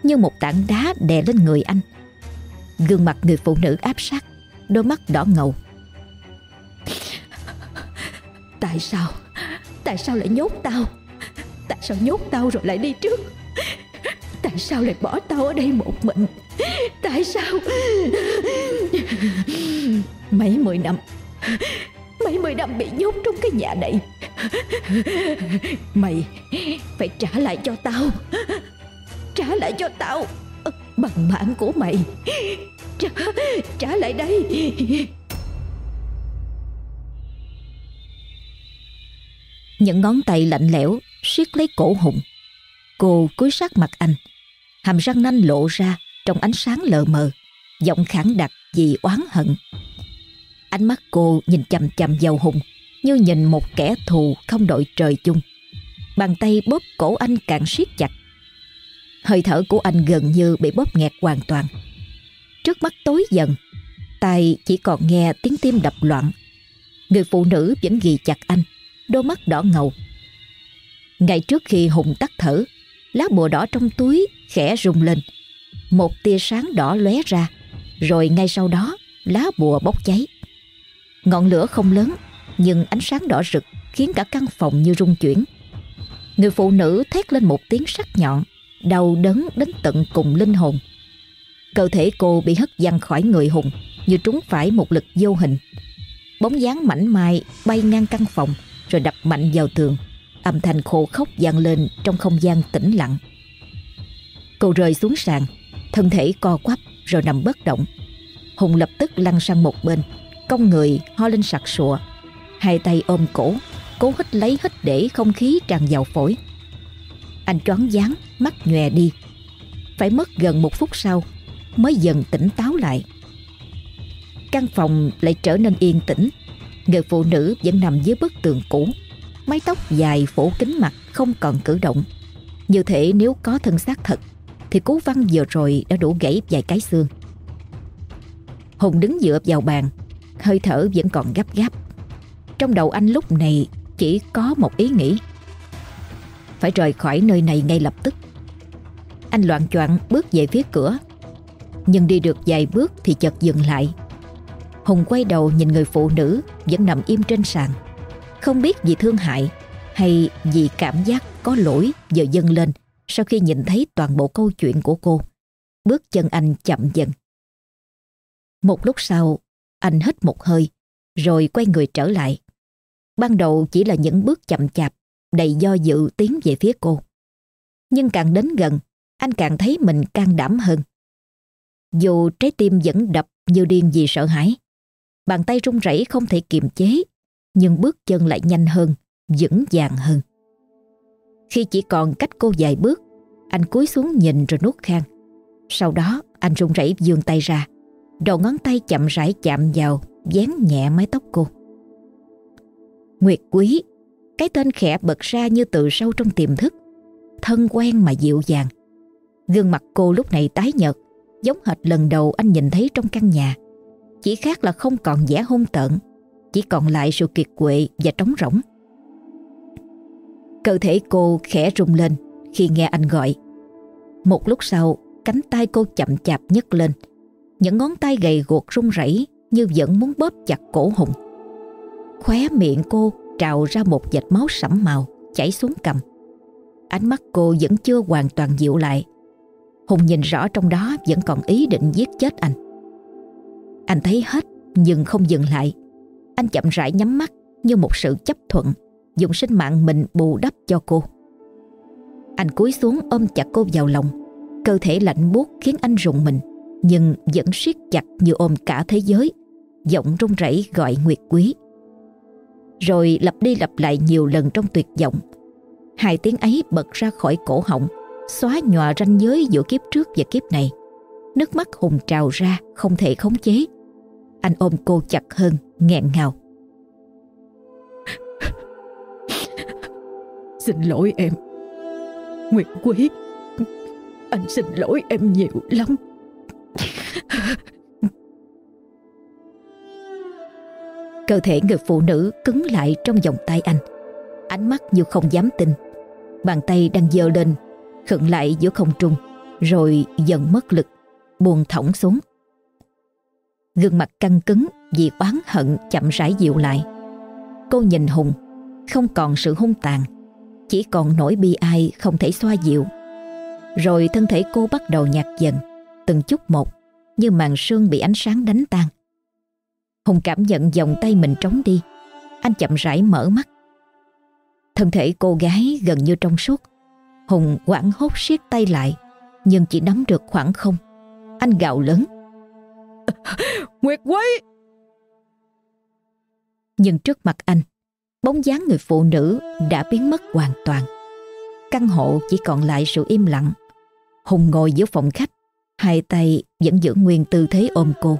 Như một tảng đá đè lên người anh. Gương mặt người phụ nữ áp sát, Đôi mắt đỏ ngầu. [LAUGHS] Tại sao? Tại sao lại nhốt tao? Tại sao nhốt tao rồi lại đi trước? Tại sao lại bỏ tao ở đây một mình? Tại sao? [LAUGHS] Mấy mười năm Mấy mười năm bị nhốt trong cái nhà này. Mày Phải trả lại cho tao. Trả lại cho tao Bằng mạng của mày. Trả, trả lại đây. Những ngón tay lạnh lẽo siết lấy cổ Hùng. Cô cúi sát mặt anh, hàm răng nanh lộ ra trong ánh sáng lờ mờ, giọng khẳng đặc vì oán hận. Ánh mắt cô nhìn chầm chầm vào Hùng như nhìn một kẻ thù không đội trời chung. Bàn tay bóp cổ anh càng siết chặt. Hơi thở của anh gần như bị bóp nghẹt hoàn toàn. Trước mắt tối dần, tai chỉ còn nghe tiếng tim đập loạn. Người phụ nữ vẫn ghi chặt anh, đôi mắt đỏ ngầu. Ngày trước khi Hùng tắt thở, lá bùa đỏ trong túi khẽ rung lên. Một tia sáng đỏ lóe ra, rồi ngay sau đó lá bùa bốc cháy. Ngọn lửa không lớn, nhưng ánh sáng đỏ rực khiến cả căn phòng như rung chuyển. Người phụ nữ thét lên một tiếng sắc nhọn, đau đớn đến tận cùng linh hồn. Cơ thể cô bị hất văng khỏi người Hùng như trúng phải một lực vô hình. Bóng dáng mảnh mai bay ngang căn phòng rồi đập mạnh vào tường. Âm thanh khô khóc vang lên trong không gian tĩnh lặng. Cô rơi xuống sàn, thân thể co quắp rồi nằm bất động. Hùng lập tức lăn sang một bên, cong người ho lên sặc sụa. Hai tay ôm cổ, cố hít lấy hít để không khí tràn vào phổi. Anh choáng váng, mắt nhòe đi. Phải mất gần một phút sau mới dần tỉnh táo lại. Căn phòng lại trở nên yên tĩnh. Người phụ nữ vẫn nằm dưới bức tường cũ, mái tóc dài phủ kín mặt không còn cử động. Như thể nếu có thân xác thật, thì cú văn vừa rồi đã đủ gãy vài cái xương. Hùng đứng dựa vào bàn, hơi thở vẫn còn gấp gáp. Trong đầu anh lúc này chỉ có một ý nghĩ. Phải rời khỏi nơi này ngay lập tức. Anh loạn choạng bước về phía cửa nhưng đi được vài bước thì chợt dừng lại Hùng quay đầu nhìn người phụ nữ Vẫn nằm im trên sàn Không biết vì thương hại Hay vì cảm giác có lỗi giờ dâng lên Sau khi nhìn thấy toàn bộ câu chuyện của cô Bước chân anh chậm dần Một lúc sau anh hít một hơi Rồi quay người trở lại Ban đầu chỉ là những bước chậm chạp Đầy do dự tiến về phía cô Nhưng càng đến gần Anh càng thấy mình can đảm hơn dù trái tim vẫn đập như điên vì sợ hãi. Bàn tay run rẩy không thể kiềm chế, nhưng bước chân lại nhanh hơn, vững vàng hơn. Khi chỉ còn cách cô vài bước, anh cúi xuống nhìn rồi nuốt khang. Sau đó anh run rẩy vươn tay ra, đầu ngón tay chậm rãi chạm vào, dán nhẹ mái tóc cô. Nguyệt Quý, cái tên khẽ bật ra như từ sâu trong tiềm thức, thân quen mà dịu dàng. Gương mặt cô lúc này tái nhợt, giống hệt lần đầu anh nhìn thấy trong căn nhà. Chỉ khác là không còn vẻ hung tợn, chỉ còn lại sự kiệt quệ và trống rỗng. Cơ thể cô khẽ rung lên khi nghe anh gọi. Một lúc sau, cánh tay cô chậm chạp nhấc lên. Những ngón tay gầy guộc run rẩy như vẫn muốn bóp chặt cổ Hùng. Khóe miệng cô trào ra một vệt máu sẫm màu chảy xuống cầm. Ánh mắt cô vẫn chưa hoàn toàn dịu lại Hùng nhìn rõ trong đó vẫn còn ý định giết chết anh. Anh thấy hết nhưng không dừng lại. Anh chậm rãi nhắm mắt như một sự chấp thuận, dùng sinh mạng mình bù đắp cho cô. Anh cúi xuống ôm chặt cô vào lòng, cơ thể lạnh buốt khiến anh rùng mình, nhưng vẫn siết chặt như ôm cả thế giới, giọng run rẩy gọi Nguyệt Quý. Rồi lặp đi lặp lại nhiều lần trong tuyệt vọng. Hai tiếng ấy bật ra khỏi cổ họng xóa nhòa ranh giới giữa kiếp trước và kiếp này. Nước mắt Hùng trào ra, không thể khống chế. Anh ôm cô chặt hơn, nghẹn ngào. [LAUGHS] xin lỗi em. Nguyệt Quý, anh xin lỗi em nhiều lắm. [LAUGHS] Cơ thể người phụ nữ cứng lại trong vòng tay anh. Ánh mắt như không dám tin. Bàn tay đang dơ lên, khựng lại giữa không trung, rồi dần mất lực buồn thõng xuống gương mặt căng cứng vì oán hận chậm rãi dịu lại cô nhìn hùng, không còn sự hung tàn, chỉ còn nỗi bi ai không thể xoa dịu rồi thân thể cô bắt đầu nhạt dần từng chút một như màn sương bị ánh sáng đánh tan. Hùng cảm nhận vòng tay mình trống đi. Anh chậm rãi mở mắt. Thân thể cô gái gần như trong suốt. Hùng quảng hốt siết tay lại Nhưng chỉ nắm được khoảng không. Anh gào lớn. [LAUGHS] Nguyệt Quý Nhưng trước mặt anh Bóng dáng người phụ nữ đã biến mất hoàn toàn. Căn hộ chỉ còn lại sự im lặng. Hùng ngồi giữa phòng khách Hai tay vẫn giữ nguyên tư thế ôm cô,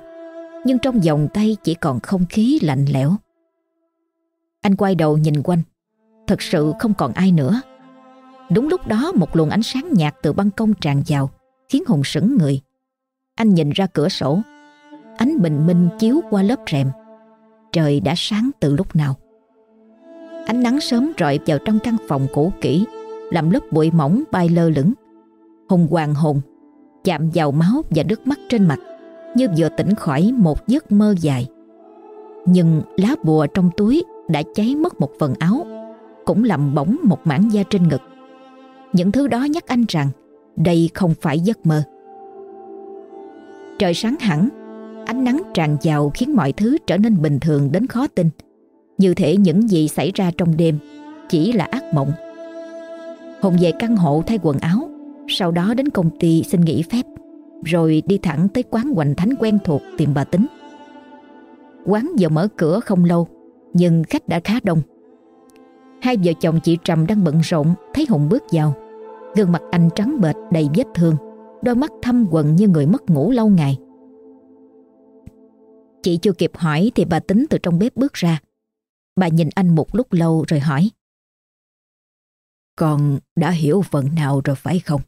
Nhưng trong vòng tay chỉ còn không khí lạnh lẽo. Anh quay đầu nhìn quanh, Thật sự không còn ai nữa. Đúng lúc đó, một luồng ánh sáng nhạt từ ban công tràn vào, Khiến Hùng sững người. Anh nhìn ra cửa sổ, Ánh bình minh chiếu qua lớp rèm. Trời đã sáng từ lúc nào. Ánh nắng sớm rọi vào trong căn phòng cũ kỹ, Làm lớp bụi mỏng bay lơ lửng. Hùng hoàng hồn Chạm vào máu và nước mắt trên mặt, Như vừa tỉnh khỏi một giấc mơ dài. Nhưng lá bùa trong túi đã cháy mất một phần áo, Cũng làm bỏng một mảng da trên ngực. Những thứ đó nhắc anh rằng, Đây không phải giấc mơ. Trời sáng hẳn, Ánh nắng tràn vào khiến mọi thứ trở nên bình thường đến khó tin. Như thể những gì xảy ra trong đêm Chỉ là ác mộng. Hùng về căn hộ thay quần áo sau đó đến công ty xin nghỉ phép, Rồi đi thẳng tới quán hoành thánh quen thuộc tìm bà Tính Quán vừa mở cửa không lâu, Nhưng khách đã khá đông Hai vợ chồng chị Trầm đang bận rộn, Thấy Hùng bước vào Gương mặt anh trắng bệch, đầy vết thương, Đôi mắt thâm quần như người mất ngủ lâu ngày Chị chưa kịp hỏi thì bà tính từ trong bếp bước ra. Bà nhìn anh một lúc lâu rồi hỏi. Con đã hiểu phần nào rồi phải không?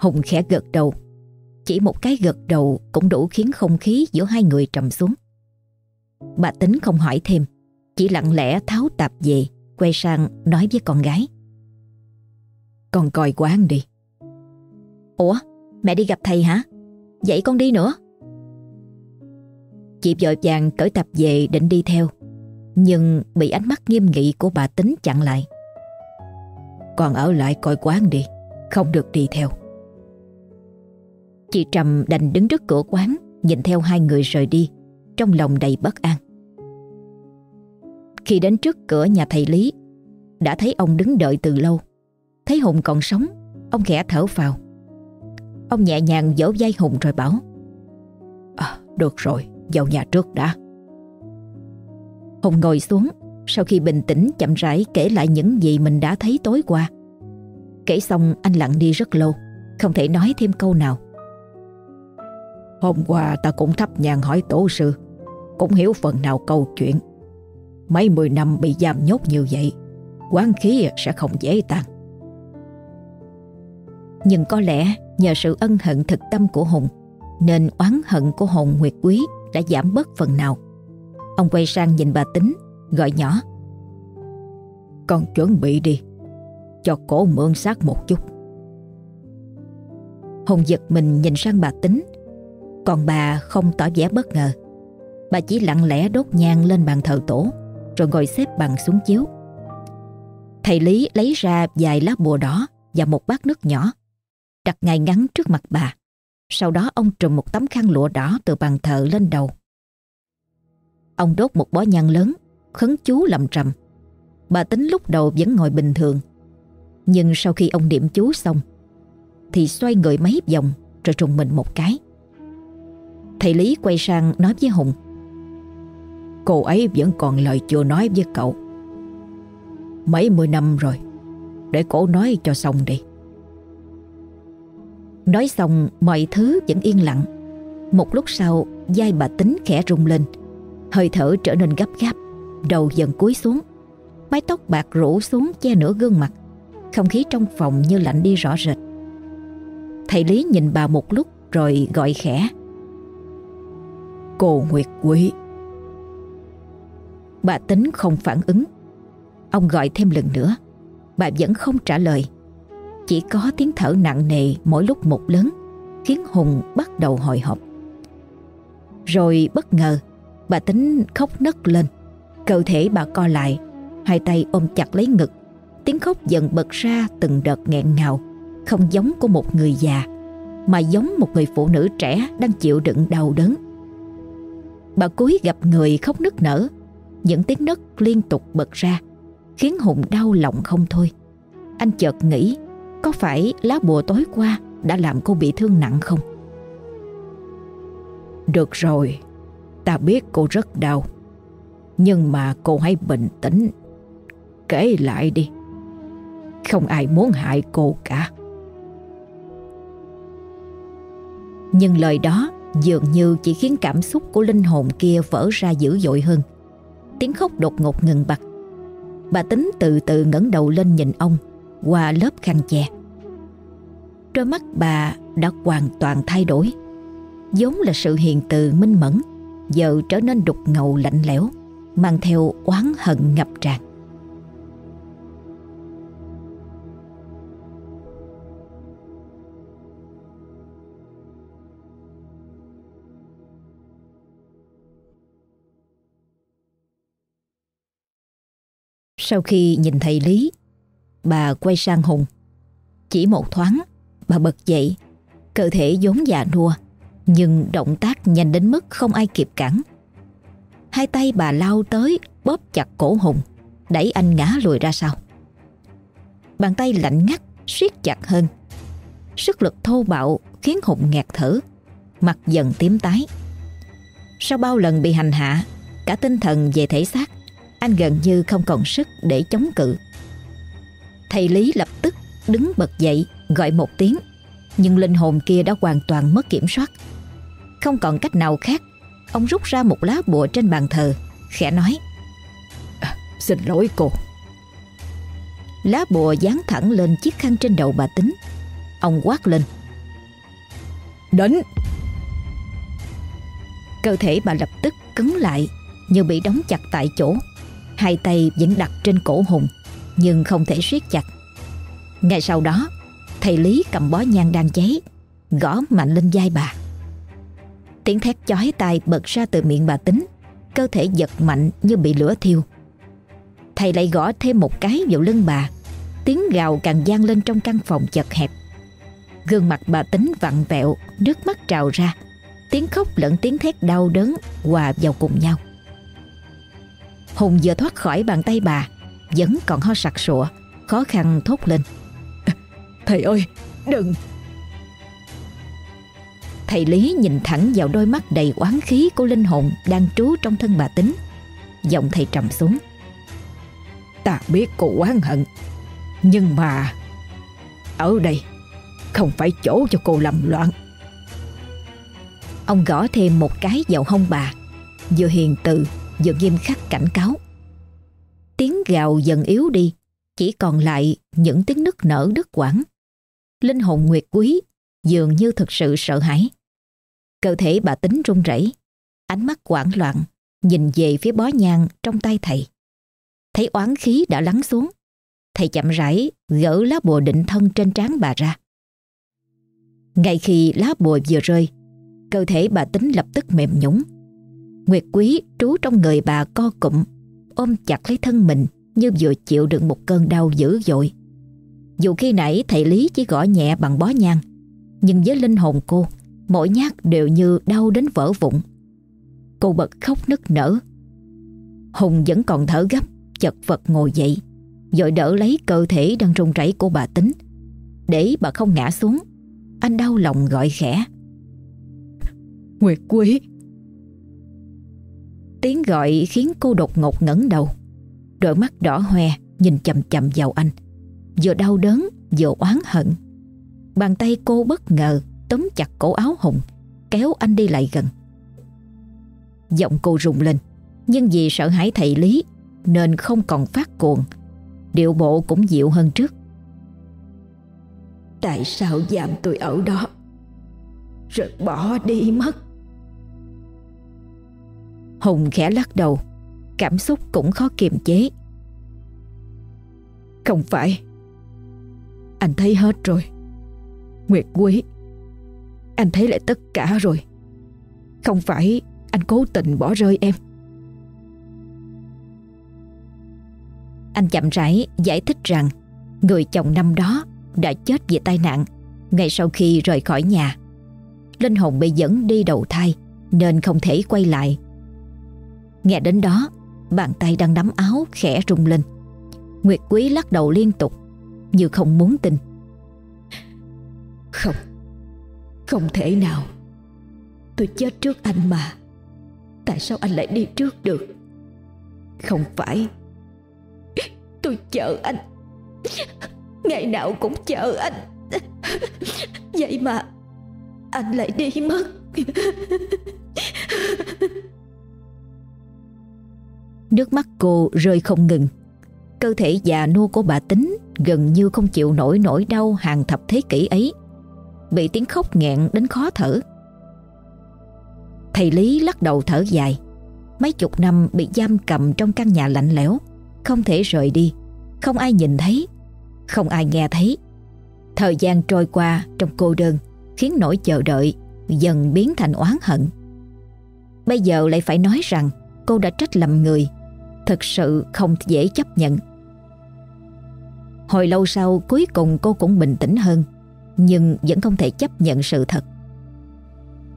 Hùng khẽ gật đầu. Chỉ một cái gật đầu cũng đủ khiến không khí giữa hai người trầm xuống. Bà tính không hỏi thêm, chỉ lặng lẽ tháo tạp về, quay sang nói với con gái. Con coi quán đi. Ủa, mẹ đi gặp thầy hả? Vậy con đi nữa. Chị vội vàng cởi tập về định đi theo Nhưng bị ánh mắt nghiêm nghị của bà tính chặn lại Còn ở lại coi quán đi Không được đi theo Chị Trầm đành đứng trước cửa quán Nhìn theo hai người rời đi Trong lòng đầy bất an Khi đến trước cửa nhà thầy Lý Đã thấy ông đứng đợi từ lâu Thấy Hùng còn sống Ông khẽ thở vào Ông nhẹ nhàng dỗ vai Hùng rồi bảo à, Được rồi vào nhà trước đã. Hùng ngồi xuống, sau khi bình tĩnh chậm rãi kể lại những gì mình đã thấy tối qua. Kể xong anh lặng đi rất lâu, không thể nói thêm câu nào. Hôm qua ta cũng thắp nhang hỏi tổ sư, cũng hiểu phần nào câu chuyện. Mấy mười năm bị giam nhốt như vậy, quán khí sẽ không dễ tan. Nhưng có lẽ nhờ sự ân hận thực tâm của Hùng, nên oán hận của hồn Nguyệt Quý đã giảm bớt phần nào. Ông quay sang nhìn bà Tính, gọi nhỏ. Con chuẩn bị đi, cho cổ mượn xác một chút. Hùng giật mình nhìn sang bà Tính, còn bà không tỏ vẻ bất ngờ. Bà chỉ lặng lẽ đốt nhang lên bàn thờ tổ, rồi ngồi xếp bằng xuống chiếu. Thầy Lý lấy ra vài lá bùa đỏ và một bát nước nhỏ, đặt ngay ngắn trước mặt bà. Sau đó ông trùm một tấm khăn lụa đỏ từ bàn thờ lên đầu. Ông đốt một bó nhang lớn, khấn chú lầm trầm. Bà tính lúc đầu vẫn ngồi bình thường. Nhưng sau khi ông niệm chú xong, thì xoay người mấy vòng rồi trùng mình một cái. Thầy Lý quay sang nói với Hùng. Cô ấy vẫn còn lời chưa nói với cậu. Mấy mươi năm rồi, để cổ nói cho xong đi. Nói xong mọi thứ vẫn yên lặng Một lúc sau vai bà tính khẽ rung lên Hơi thở trở nên gấp gáp Đầu dần cúi xuống Mái tóc bạc rủ xuống che nửa gương mặt Không khí trong phòng như lạnh đi rõ rệt Thầy Lý nhìn bà một lúc Rồi gọi khẽ Cô Nguyệt Quý Bà tính không phản ứng Ông gọi thêm lần nữa Bà vẫn không trả lời chỉ có tiếng thở nặng nề mỗi lúc một lớn khiến Hùng bắt đầu hồi hộp. Rồi bất ngờ, bà tính khóc nấc lên. Cơ thể bà co lại, hai tay ôm chặt lấy ngực. Tiếng khóc dần bật ra từng đợt nghẹn ngào, không giống của một người già, mà giống một người phụ nữ trẻ đang chịu đựng đau đớn. Bà cúi gặp người khóc nức nở, những tiếng nấc liên tục bật ra, khiến Hùng đau lòng không thôi. Anh chợt nghĩ có phải lá bùa tối qua đã làm cô bị thương nặng không? Được rồi, ta biết cô rất đau. Nhưng mà cô hãy bình tĩnh. Kể lại đi. Không ai muốn hại cô cả. Nhưng lời đó Dường như chỉ khiến cảm xúc của linh hồn kia vỡ ra dữ dội hơn. Tiếng khóc đột ngột ngừng bặt. Bà tính từ từ ngẩng đầu lên nhìn ông, Qua lớp khăn che. Đôi mắt bà đã hoàn toàn thay đổi. Vốn là sự hiền từ minh mẫn, giờ trở nên đục ngầu lạnh lẽo, mang theo oán hận ngập tràn. Sau khi nhìn thầy Lý, bà quay sang Hùng. Chỉ một thoáng, bà bật dậy, cơ thể vốn già nua, nhưng động tác nhanh đến mức không ai kịp cản. Hai tay bà lao tới bóp chặt cổ Hùng, đẩy anh ngã lùi ra sau. Bàn tay lạnh ngắt, siết chặt hơn. Sức lực thô bạo khiến Hùng nghẹt thở, mặt dần tím tái. Sau bao lần bị hành hạ, cả tinh thần về thể xác, anh gần như không còn sức để chống cự. Thầy Lý lập tức đứng bật dậy gọi một tiếng, nhưng linh hồn kia đã hoàn toàn mất kiểm soát. Không còn cách nào khác Ông rút ra một lá bùa trên bàn thờ Khẽ nói à, Xin lỗi cô Lá bùa dán thẳng lên chiếc khăn trên đầu bà tính Ông quát lên Đến Cơ thể bà lập tức cứng lại Như bị đóng chặt tại chỗ Hai tay vẫn đặt trên cổ Hùng, Nhưng không thể siết chặt. Ngay sau đó, Thầy Lý cầm bó nhang đang cháy, Gõ mạnh lên vai bà. Tiếng thét chói tai bật ra từ miệng bà tính, Cơ thể giật mạnh như bị lửa thiêu. Thầy lại gõ thêm một cái vào lưng bà, Tiếng gào càng gian lên trong căn phòng chật hẹp. Gương mặt bà tính vặn vẹo, Nước mắt trào ra, Tiếng khóc lẫn tiếng thét đau đớn Hòa vào cùng nhau. Hùng vừa thoát khỏi bàn tay bà Vẫn còn ho sặc sụa Khó khăn thốt lên Thầy ơi đừng Thầy Lý nhìn thẳng vào đôi mắt đầy oán khí của linh hồn đang trú trong thân bà tính. Giọng thầy trầm xuống. Ta biết cô oán hận, nhưng mà ở đây không phải chỗ cho cô lầm loạn. Ông gõ thêm một cái vào hông bà, vừa hiền từ vừa nghiêm khắc cảnh cáo. Tiếng gào dần yếu đi, chỉ còn lại những tiếng nức nở đứt quãng. Linh hồn Nguyệt Quý dường như thực sự sợ hãi. Cơ thể bà tính run rẩy, ánh mắt hoảng loạn, nhìn về phía bó nhang trong tay thầy. Thấy oán khí đã lắng xuống, thầy chậm rãi gỡ lá bùa định thân trên trán bà ra. Ngay khi lá bùa vừa rơi, cơ thể bà tính lập tức mềm nhũng. Nguyệt quý trú trong người bà co cụm, ôm chặt lấy thân mình như vừa chịu đựng một cơn đau dữ dội. Dù khi nãy thầy Lý chỉ gõ nhẹ bằng bó nhang, nhưng với linh hồn cô, Mỗi nhát đều như đau đến vỡ vụn. Cô bật khóc nức nở. Hùng vẫn còn thở gấp Chật vật ngồi dậy Rồi đỡ lấy cơ thể đang run rẩy của bà tính. Để bà không ngã xuống Anh đau lòng gọi khẽ. Nguyệt quý Tiếng gọi khiến cô đột ngột ngẩng đầu. Đôi mắt đỏ hoe Nhìn chầm chầm vào anh, Vừa đau đớn vừa oán hận. Bàn tay cô bất ngờ tóm chặt cổ áo Hùng, Kéo anh đi lại gần. Giọng cô rùng lên, Nhưng vì sợ hãi thầy Lý Nên không còn phát cuồng, Điệu bộ cũng dịu hơn trước. Tại sao giam tôi ở đó? Rồi bỏ đi mất. Hùng khẽ lắc đầu. Cảm xúc cũng khó kiềm chế. Không phải. Anh thấy hết rồi. Nguyệt Quý anh thấy lại tất cả rồi. Không phải anh cố tình bỏ rơi em. Anh chậm rãi giải thích rằng Người chồng năm đó đã chết vì tai nạn Ngay sau khi rời khỏi nhà. Linh hồn bị dẫn đi đầu thai Nên không thể quay lại. Nghe đến đó, Bàn tay đang nắm áo khẽ rung lên. Nguyệt Quý lắc đầu liên tục, Như không muốn tin. Không không thể nào. Tôi chết trước anh mà. Tại sao anh lại đi trước được? Không phải. Tôi chờ anh. Ngày nào cũng chờ anh. Vậy mà Anh lại đi mất. Nước mắt cô rơi không ngừng. Cơ thể già nua của bà tính Gần như không chịu nổi nỗi đau hàng thập thế kỷ ấy. Bị tiếng khóc nghẹn đến khó thở. Thầy Lý lắc đầu thở dài. Mấy chục năm bị giam cầm trong căn nhà lạnh lẽo, Không thể rời đi. Không ai nhìn thấy, Không ai nghe thấy. Thời gian trôi qua trong cô đơn, Khiến nỗi chờ đợi Dần biến thành oán hận. Bây giờ lại phải nói rằng Cô đã trách lầm người Thật sự không dễ chấp nhận. Hồi lâu sau cuối cùng cô cũng bình tĩnh hơn Nhưng vẫn không thể chấp nhận sự thật.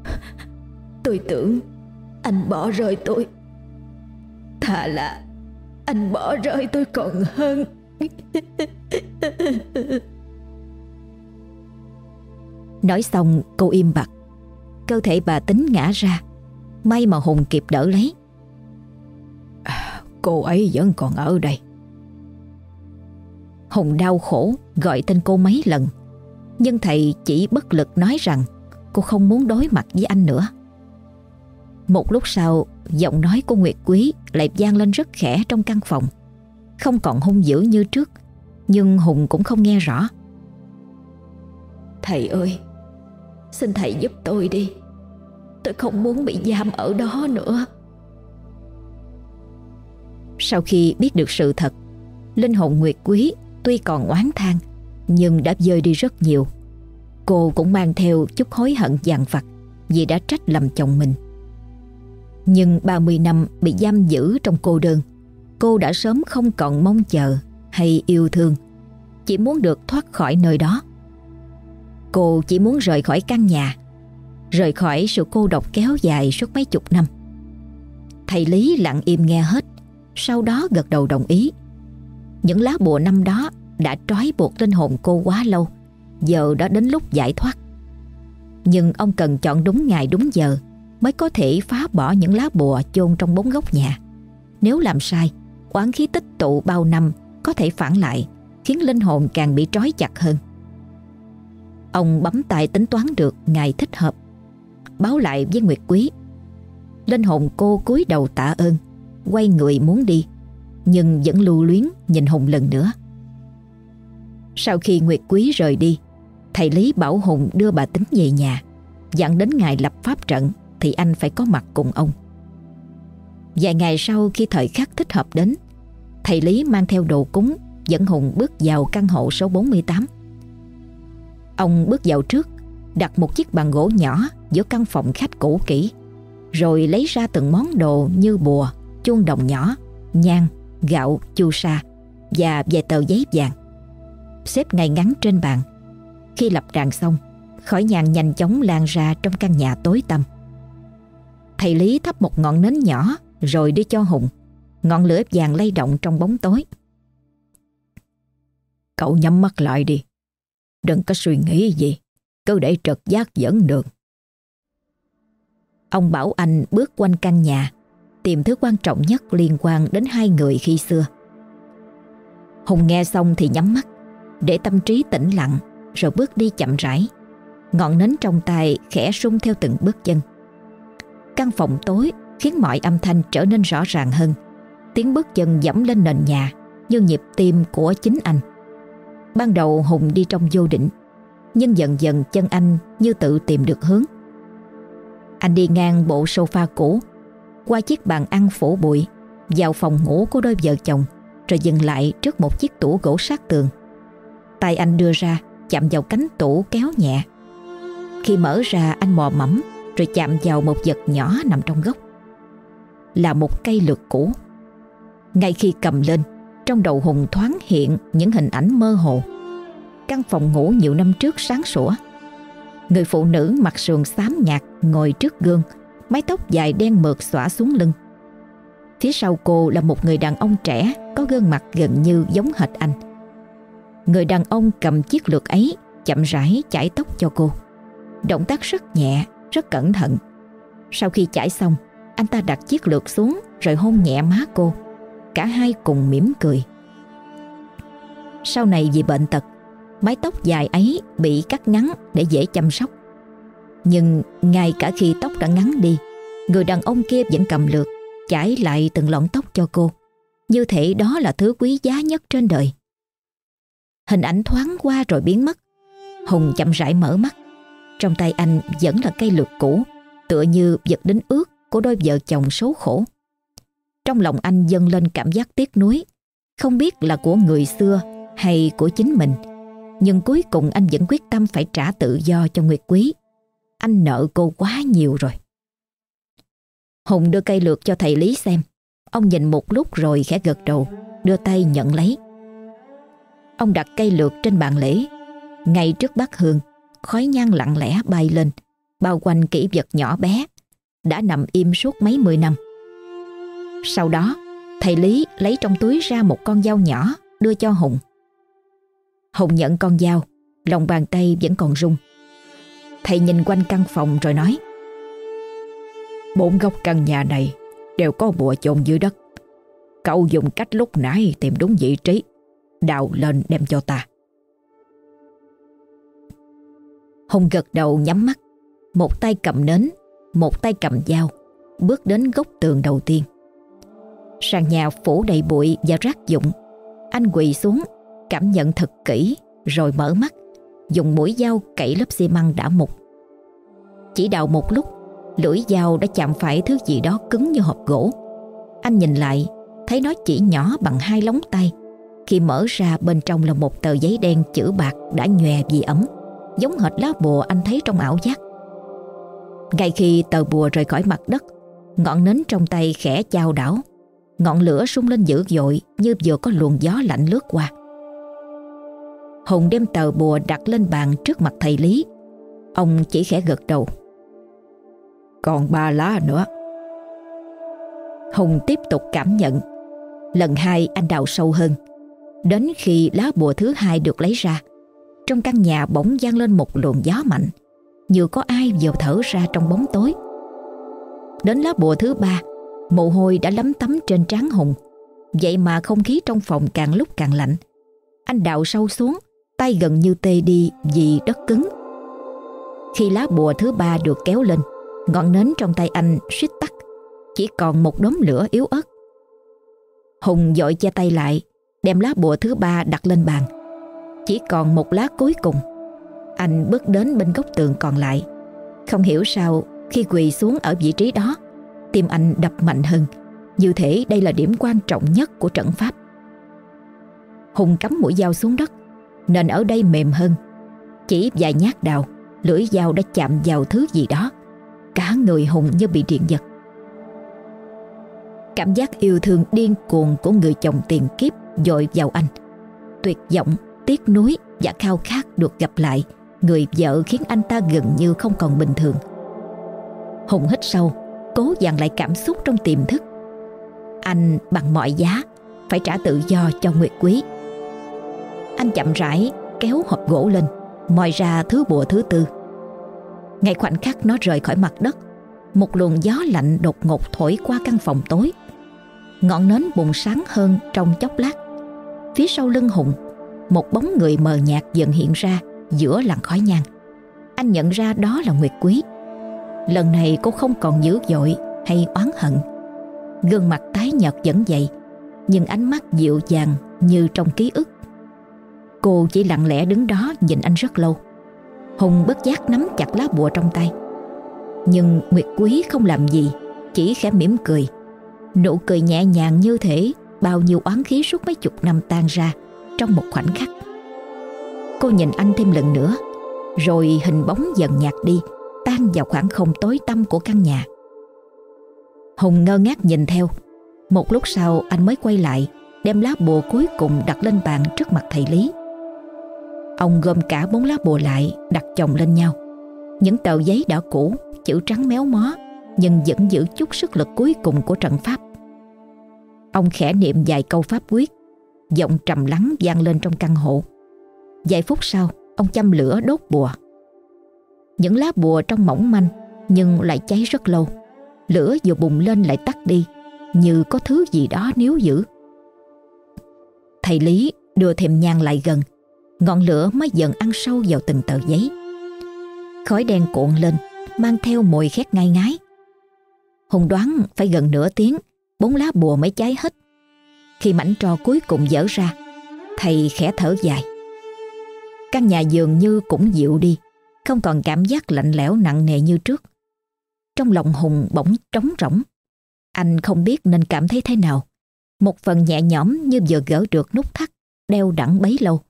[LAUGHS] Tôi tưởng anh bỏ rơi tôi. Thà là anh bỏ rơi tôi còn hơn. [LAUGHS] Nói xong cô im bặt. Cơ thể bà tính ngã ra. May mà Hùng kịp đỡ lấy. À, Cô ấy vẫn còn ở đây. Hùng đau khổ gọi tên cô mấy lần, Nhưng thầy chỉ bất lực nói rằng Cô không muốn đối mặt với anh nữa. Một lúc sau, Giọng nói của Nguyệt Quý Lại vang lên rất khẽ trong căn phòng, Không còn hung dữ như trước, Nhưng Hùng cũng không nghe rõ. Thầy ơi, Xin thầy giúp tôi đi. Tôi không muốn bị giam ở đó nữa. Sau khi biết được sự thật, Linh hồn Nguyệt Quý tuy còn oán than Nhưng đã rơi đi rất nhiều. Cô cũng mang theo chút hối hận dằn vặt Vì đã trách lầm chồng mình. Nhưng 30 năm bị giam giữ trong cô đơn, Cô đã sớm không còn mong chờ hay yêu thương, Chỉ muốn được thoát khỏi nơi đó. Cô chỉ muốn rời khỏi căn nhà, Rời khỏi sự cô độc kéo dài suốt mấy chục năm. Thầy Lý lặng im nghe hết. Sau đó gật đầu đồng ý. Những lá bùa năm đó đã trói buộc linh hồn cô quá lâu, Giờ đã đến lúc giải thoát. Nhưng ông cần chọn đúng ngày đúng giờ Mới có thể phá bỏ những lá bùa chôn trong bốn góc nhà. Nếu làm sai, Oán khí tích tụ bao năm Có thể phản lại, Khiến linh hồn càng bị trói chặt hơn. Ông bấm tay tính toán được ngày thích hợp, Báo lại với Nguyệt Quý. Linh hồn cô cúi đầu tạ ơn. Quay người muốn đi, Nhưng vẫn lưu luyến nhìn Hùng lần nữa. Sau khi Nguyệt Quý rời đi, Thầy Lý bảo Hùng đưa bà tính về nhà. Dặn đến ngày lập pháp trận Thì anh phải có mặt cùng ông. Vài ngày sau khi thời khắc thích hợp đến, Thầy Lý mang theo đồ cúng Dẫn Hùng bước vào căn hộ số 48 Ông bước vào trước, Đặt một chiếc bàn gỗ nhỏ Giữa căn phòng khách cũ kỹ, Rồi lấy ra từng món đồ như bùa Chuông đồng nhỏ Nhang, gạo, chu sa Và vài tờ giấy vàng. Xếp ngay ngắn trên bàn. Khi lập đàn xong Khói nhang nhanh chóng lan ra trong căn nhà tối tăm. Thầy Lý thắp một ngọn nến nhỏ Rồi đưa cho Hùng. Ngọn lửa vàng lay động trong bóng tối. Cậu nhắm mắt lại đi. Đừng có suy nghĩ gì. Cứ để trật giác dẫn đường. Ông bảo anh bước quanh căn nhà Tìm thứ quan trọng nhất liên quan đến hai người khi xưa. Hùng nghe xong thì nhắm mắt, Để tâm trí tĩnh lặng, Rồi bước đi chậm rãi. Ngọn nến trong tay khẽ rung theo từng bước chân. Căn phòng tối khiến mọi âm thanh trở nên rõ ràng hơn. Tiếng bước chân dẫm lên nền nhà Như nhịp tim của chính anh. Ban đầu Hùng đi trong vô định Nhưng dần dần chân anh như tự tìm được hướng. Anh đi ngang bộ sofa cũ qua chiếc bàn ăn phủ bụi, Vào phòng ngủ của đôi vợ chồng, Rồi dừng lại trước một chiếc tủ gỗ sát tường. Tay anh đưa ra, Chạm vào cánh tủ kéo nhẹ. Khi mở ra, anh mò mẫm, Rồi chạm vào một vật nhỏ nằm trong góc. Là một cây lược cũ. Ngay khi cầm lên, trong đầu Hùng thoáng hiện những hình ảnh mơ hồ. Căn phòng ngủ nhiều năm trước sáng sủa. Người phụ nữ mặc sườn xám nhạt ngồi trước gương Mái tóc dài đen mượt xõa xuống lưng. Phía sau cô là một người đàn ông trẻ Có gương mặt gần như giống hệt anh. Người đàn ông cầm chiếc lược ấy Chậm rãi chải tóc cho cô. Động tác rất nhẹ, rất cẩn thận. Sau khi chải xong Anh ta đặt chiếc lược xuống Rồi hôn nhẹ má cô. Cả hai cùng mỉm cười. Sau này vì bệnh tật Mái tóc dài ấy bị cắt ngắn để dễ chăm sóc. Nhưng ngay cả khi tóc đã ngắn đi, người đàn ông kia vẫn cầm lượt, chải lại từng lọn tóc cho cô. Như thể đó là thứ quý giá nhất trên đời. Hình ảnh thoáng qua rồi biến mất. Hùng chậm rãi mở mắt. Trong tay anh vẫn là cây lược cũ, tựa như vật đến ước của đôi vợ chồng xấu khổ. Trong lòng anh dâng lên cảm giác tiếc nuối, không biết là của người xưa hay của chính mình. Nhưng cuối cùng anh vẫn quyết tâm phải trả tự do cho Nguyệt Quý. Anh nợ cô quá nhiều rồi. Hùng đưa cây lược cho thầy Lý xem. Ông nhìn một lúc rồi khẽ gật đầu, đưa tay nhận lấy. Ông đặt cây lược trên bàn lễ, ngay trước bát hương, khói nhang lặng lẽ bay lên, bao quanh kỷ vật nhỏ bé, đã nằm im suốt mấy mươi năm. Sau đó, thầy Lý lấy trong túi ra một con dao nhỏ đưa cho Hùng. Hùng nhận con dao, lòng bàn tay vẫn còn rung. Thầy nhìn quanh căn phòng rồi nói Bốn góc căn nhà này đều có bùa chôn dưới đất. Cậu dùng cách lúc nãy tìm đúng vị trí, đào lên đem cho ta. Hùng gật đầu nhắm mắt, một tay cầm nến, một tay cầm dao, bước đến góc tường đầu tiên. Sàn nhà phủ đầy bụi và rác dụng. Anh quỳ xuống, cảm nhận thật kỹ, rồi mở mắt, dùng mũi dao cậy lớp xi măng đã mục. Chỉ đào một lúc, lưỡi dao đã chạm phải thứ gì đó cứng như hộp gỗ. Anh nhìn lại, thấy nó chỉ nhỏ bằng hai lóng tay. Khi mở ra bên trong là một tờ giấy đen chữ bạc đã nhòe vì ấm, giống hệt lá bùa anh thấy trong ảo giác. Ngay khi tờ bùa rời khỏi mặt đất, ngọn nến trong tay khẽ chao đảo. Ngọn lửa sung lên dữ dội như vừa có luồng gió lạnh lướt qua. Hùng đem tờ bùa đặt lên bàn trước mặt thầy Lý. Ông chỉ khẽ gật đầu. Còn ba lá nữa. Hùng tiếp tục cảm nhận. Lần hai anh đào sâu hơn. Đến khi lá bùa thứ hai được lấy ra, trong căn nhà bỗng gian lên một luồng gió mạnh, như có ai vừa thở ra trong bóng tối. Đến lá bùa thứ ba, mồ hôi đã lấm tấm trên trán Hùng. Vậy mà không khí trong phòng càng lúc càng lạnh. Anh đào sâu xuống, tay gần như tê đi vì đất cứng. Khi lá bùa thứ ba được kéo lên, ngọn nến trong tay anh suýt tắt, chỉ còn một đốm lửa yếu ớt. Hùng dội che tay lại, đem lá bùa thứ ba đặt lên bàn. Chỉ còn một lá cuối cùng. Anh bước đến bên góc tường còn lại. Không hiểu sao khi quỳ xuống ở vị trí đó, tim anh đập mạnh hơn, như thể đây là điểm quan trọng nhất của trận pháp. Hùng cắm mũi dao xuống đất, nên ở đây mềm hơn. Chỉ vài nhát đào, lưỡi dao đã chạm vào thứ gì đó. Cả người Hùng như bị điện giật. Cảm giác yêu thương điên cuồng của người chồng tiền kiếp dội vào anh. Tuyệt vọng, tiếc nuối và khao khát được gặp lại người vợ khiến anh ta gần như không còn bình thường. Hùng hít sâu, cố dằn lại cảm xúc trong tiềm thức. Anh bằng mọi giá phải trả tự do cho Nguyệt Quý. Anh chậm rãi kéo hộp gỗ lên, moi ra thứ bùa thứ tư. Ngay khoảnh khắc nó rời khỏi mặt đất, một luồng gió lạnh đột ngột thổi qua căn phòng tối. Ngọn nến bùng sáng hơn trong chốc lát. Phía sau lưng Hùng, một bóng người mờ nhạt dần hiện ra giữa làn khói nhang. Anh nhận ra đó là Nguyệt Quý. Lần này cô không còn dữ dội hay oán hận. Gương mặt tái nhợt vẫn vậy, nhưng ánh mắt dịu dàng như trong ký ức. Cô chỉ lặng lẽ đứng đó nhìn anh rất lâu. Hùng bất giác nắm chặt lá bùa trong tay. Nhưng Nguyệt Quý không làm gì, chỉ khẽ mỉm cười. Nụ cười nhẹ nhàng như thể bao nhiêu oán khí suốt mấy chục năm tan ra trong một khoảnh khắc. Cô nhìn anh thêm lần nữa, rồi hình bóng dần nhạt đi, tan vào khoảng không tối tăm của căn nhà. Hùng ngơ ngác nhìn theo. Một lúc sau anh mới quay lại, đem lá bùa cuối cùng đặt lên bàn trước mặt thầy Lý. Ông gom cả bốn lá bùa lại, đặt chồng lên nhau. Những tờ giấy đã cũ, chữ trắng méo mó, nhưng vẫn giữ chút sức lực cuối cùng của trận pháp. Ông khẽ niệm vài câu pháp quyết, giọng trầm lắng vang lên trong căn hộ. Vài phút sau, ông châm lửa đốt bùa. Những lá bùa trong mỏng manh nhưng lại cháy rất lâu. Lửa vừa bùng lên lại tắt đi, như có thứ gì đó níu giữ. Thầy Lý đưa thêm nhang lại gần, ngọn lửa mới dần ăn sâu vào từng tờ giấy. Khói đen cuộn lên, mang theo mùi khét ngai ngái. Hùng đoán phải gần nửa tiếng, bốn lá bùa mới cháy hết. Khi mảnh trò cuối cùng dở ra, thầy khẽ thở dài. Căn nhà dường như cũng dịu đi, không còn cảm giác lạnh lẽo nặng nề như trước. Trong lòng Hùng bỗng trống rỗng. Anh không biết nên cảm thấy thế nào. Một phần nhẹ nhõm như vừa gỡ được nút thắt, đeo đẳng bấy lâu.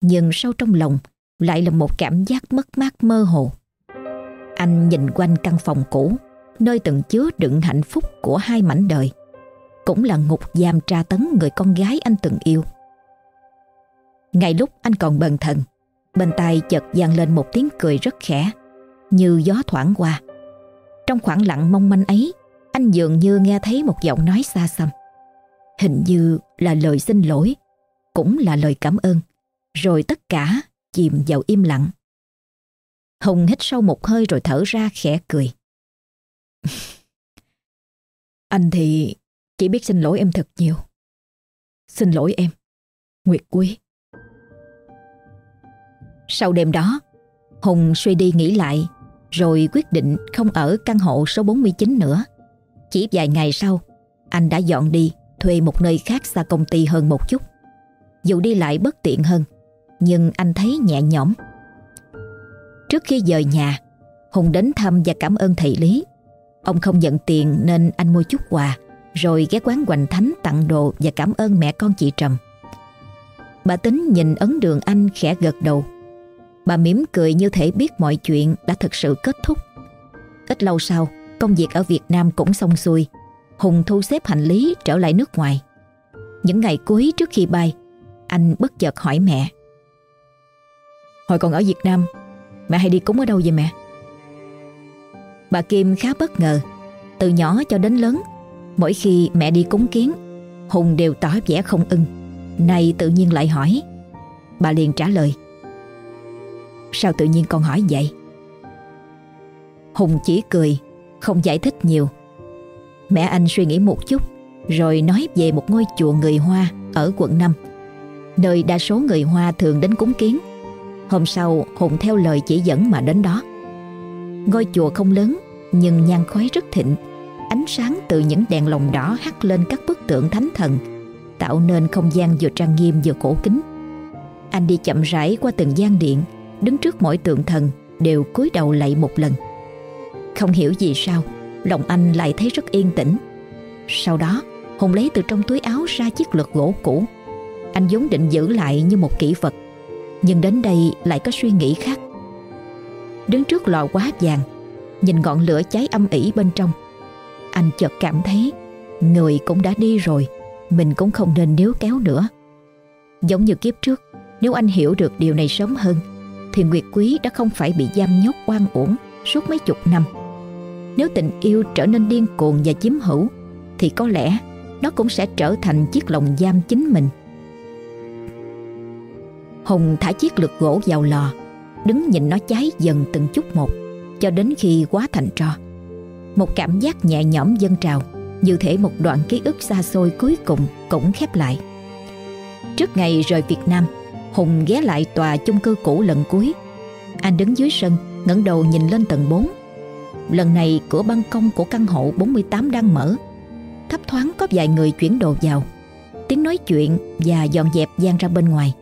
Nhưng sâu trong lòng lại là một cảm giác mất mát mơ hồ. Anh nhìn quanh căn phòng cũ, nơi từng chứa đựng hạnh phúc của hai mảnh đời. Cũng là ngục giam tra tấn người con gái anh từng yêu. Ngay lúc anh còn bần thần, bên tai chợt vang lên một tiếng cười rất khẽ, như gió thoảng qua. Trong khoảng lặng mong manh ấy, anh dường như nghe thấy một giọng nói xa xăm. Hình như là lời xin lỗi, cũng là lời cảm ơn. Rồi tất cả chìm vào im lặng. Hùng hít sâu một hơi rồi thở ra khẽ cười. [LAUGHS] Anh thì chỉ biết xin lỗi em thật nhiều. Xin lỗi em, Nguyệt Quý. Sau đêm đó, Hùng suy đi nghĩ lại rồi quyết định không ở căn hộ số 49 nữa. Chỉ vài ngày sau, anh đã dọn đi thuê một nơi khác xa công ty hơn một chút. Dù đi lại bất tiện hơn, nhưng anh thấy nhẹ nhõm. Trước khi rời nhà, Hùng đến thăm và cảm ơn thầy Lý. Ông không nhận tiền nên anh mua chút quà, rồi ghé quán Hoành Thánh tặng đồ và cảm ơn mẹ con chị Trầm. Bà Tính nhìn ấn đường anh khẽ gật đầu. Bà mỉm cười như thể biết mọi chuyện đã thực sự kết thúc. Ít lâu sau, công việc ở Việt Nam cũng xong xuôi. Hùng thu xếp hành lý trở lại nước ngoài. Những ngày cuối trước khi bay, anh bất chợt hỏi mẹ. Hồi còn ở Việt Nam, Mẹ hay đi cúng ở đâu vậy mẹ? Bà Kim khá bất ngờ, Từ nhỏ cho đến lớn, Mỗi khi mẹ đi cúng kiến, Hùng đều tỏ vẻ không ưng. Này tự nhiên lại hỏi, Bà liền trả lời. Sao tự nhiên con hỏi vậy? Hùng chỉ cười, Không giải thích nhiều. Mẹ anh suy nghĩ một chút, Rồi nói về một ngôi chùa người Hoa Ở quận 5 Nơi đa số người Hoa thường đến cúng kiến. Hôm sau Hùng theo lời chỉ dẫn mà đến đó. Ngôi chùa không lớn, Nhưng nhang khói rất thịnh. Ánh sáng từ những đèn lồng đỏ hắt lên các bức tượng thánh thần, Tạo nên không gian vừa trang nghiêm vừa cổ kính. Anh đi chậm rãi qua từng gian điện, Đứng trước mỗi tượng thần, Đều cúi đầu lạy một lần. Không hiểu gì sao, Lòng anh lại thấy rất yên tĩnh. Sau đó, Hùng lấy từ trong túi áo ra chiếc lược gỗ cũ. Anh vốn định giữ lại như một kỷ vật nhưng đến đây lại có suy nghĩ khác. Đứng trước lò quá vàng, Nhìn ngọn lửa cháy âm ỉ bên trong. Anh chợt cảm thấy, Người cũng đã đi rồi, Mình cũng không nên níu kéo nữa. Giống như kiếp trước, Nếu anh hiểu được điều này sớm hơn, Thì Nguyệt Quý đã không phải bị giam nhốt oan uổng Suốt mấy chục năm. Nếu tình yêu trở nên điên cuồng và chiếm hữu, Thì có lẽ Nó cũng sẽ trở thành chiếc lồng giam chính mình. Hùng thả chiếc lược gỗ vào lò, Đứng nhìn nó cháy dần từng chút một, Cho đến khi quá thành tro. Một cảm giác nhẹ nhõm dâng trào, Như thể một đoạn ký ức xa xôi cuối cùng cũng khép lại. Trước ngày rời Việt Nam, Hùng ghé lại tòa chung cư cũ lần cuối. Anh đứng dưới sân, ngẩng đầu nhìn lên tầng 4 Lần này, cửa ban công của căn hộ 48 đang mở. Thấp thoáng có vài người chuyển đồ vào. Tiếng nói chuyện và dọn dẹp gian ra bên ngoài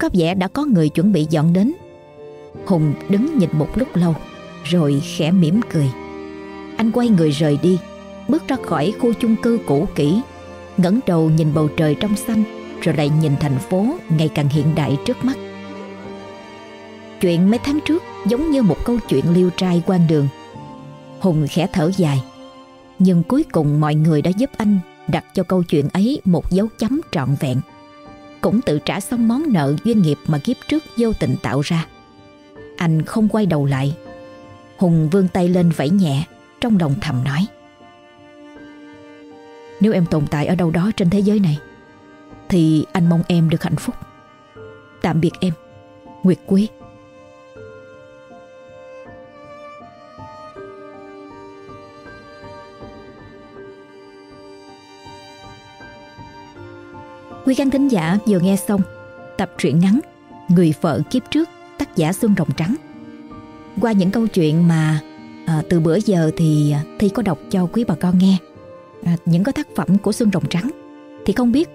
có vẻ đã có người chuẩn bị dọn đến. Hùng đứng nhìn một lúc lâu, Rồi khẽ mỉm cười. Anh quay người rời đi, Bước ra khỏi khu chung cư cũ kỹ, ngẩng đầu nhìn bầu trời trong xanh, Rồi lại nhìn thành phố ngày càng hiện đại trước mắt. Chuyện mấy tháng trước giống như một câu chuyện liêu trai quan đường. Hùng khẽ thở dài. Nhưng cuối cùng mọi người đã giúp anh đặt cho câu chuyện ấy một dấu chấm trọn vẹn cũng tự trả xong món nợ doanh nghiệp mà kiếp trước vô tình tạo ra. Anh không quay đầu lại. Hùng vươn tay lên vẫy nhẹ, trong lòng thầm nói. Nếu em tồn tại ở đâu đó trên thế giới này, thì anh mong em được hạnh phúc. Tạm biệt em, Nguyệt Quý. Quý khán thính giả vừa nghe xong tập truyện ngắn Người vợ kiếp trước tác giả Xuân Rồng Trắng. Qua những câu chuyện mà à, từ bữa giờ thì Thi có đọc cho quý bà con nghe à, những cái tác phẩm của Xuân Rồng Trắng thì không biết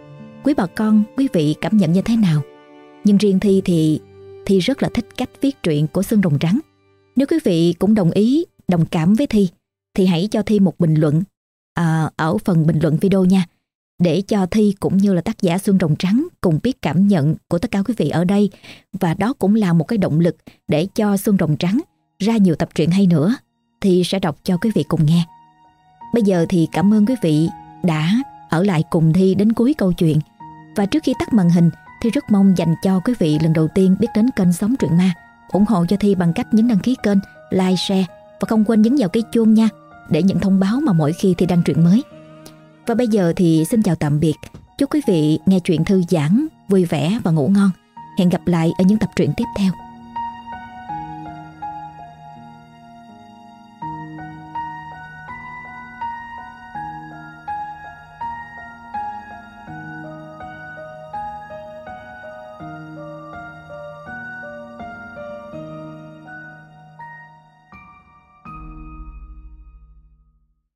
quý bà con, quý vị cảm nhận như thế nào. Nhưng riêng Thi thì Thi rất là thích cách viết truyện của Xuân Rồng Trắng. Nếu quý vị cũng đồng ý, đồng cảm với Thi thì hãy cho Thi một bình luận à, ở phần bình luận video nha để cho Thi cũng như là tác giả Xuân Rồng Trắng cùng biết cảm nhận của tất cả quý vị ở đây và đó cũng là một cái động lực để cho Xuân Rồng Trắng ra nhiều tập truyện hay nữa thì sẽ đọc cho quý vị cùng nghe. Bây giờ thì cảm ơn quý vị đã ở lại cùng Thi đến cuối câu chuyện và trước khi tắt màn hình thì rất mong dành cho quý vị lần đầu tiên biết đến kênh Sống Truyện Ma ủng hộ cho Thi bằng cách nhấn đăng ký kênh, like, share và không quên nhấn vào cái chuông nha để nhận thông báo mà mỗi khi Thi đăng truyện mới. Và bây giờ thì xin chào tạm biệt. Chúc quý vị nghe chuyện thư giãn, vui vẻ và ngủ ngon. Hẹn gặp lại ở những tập truyện tiếp theo.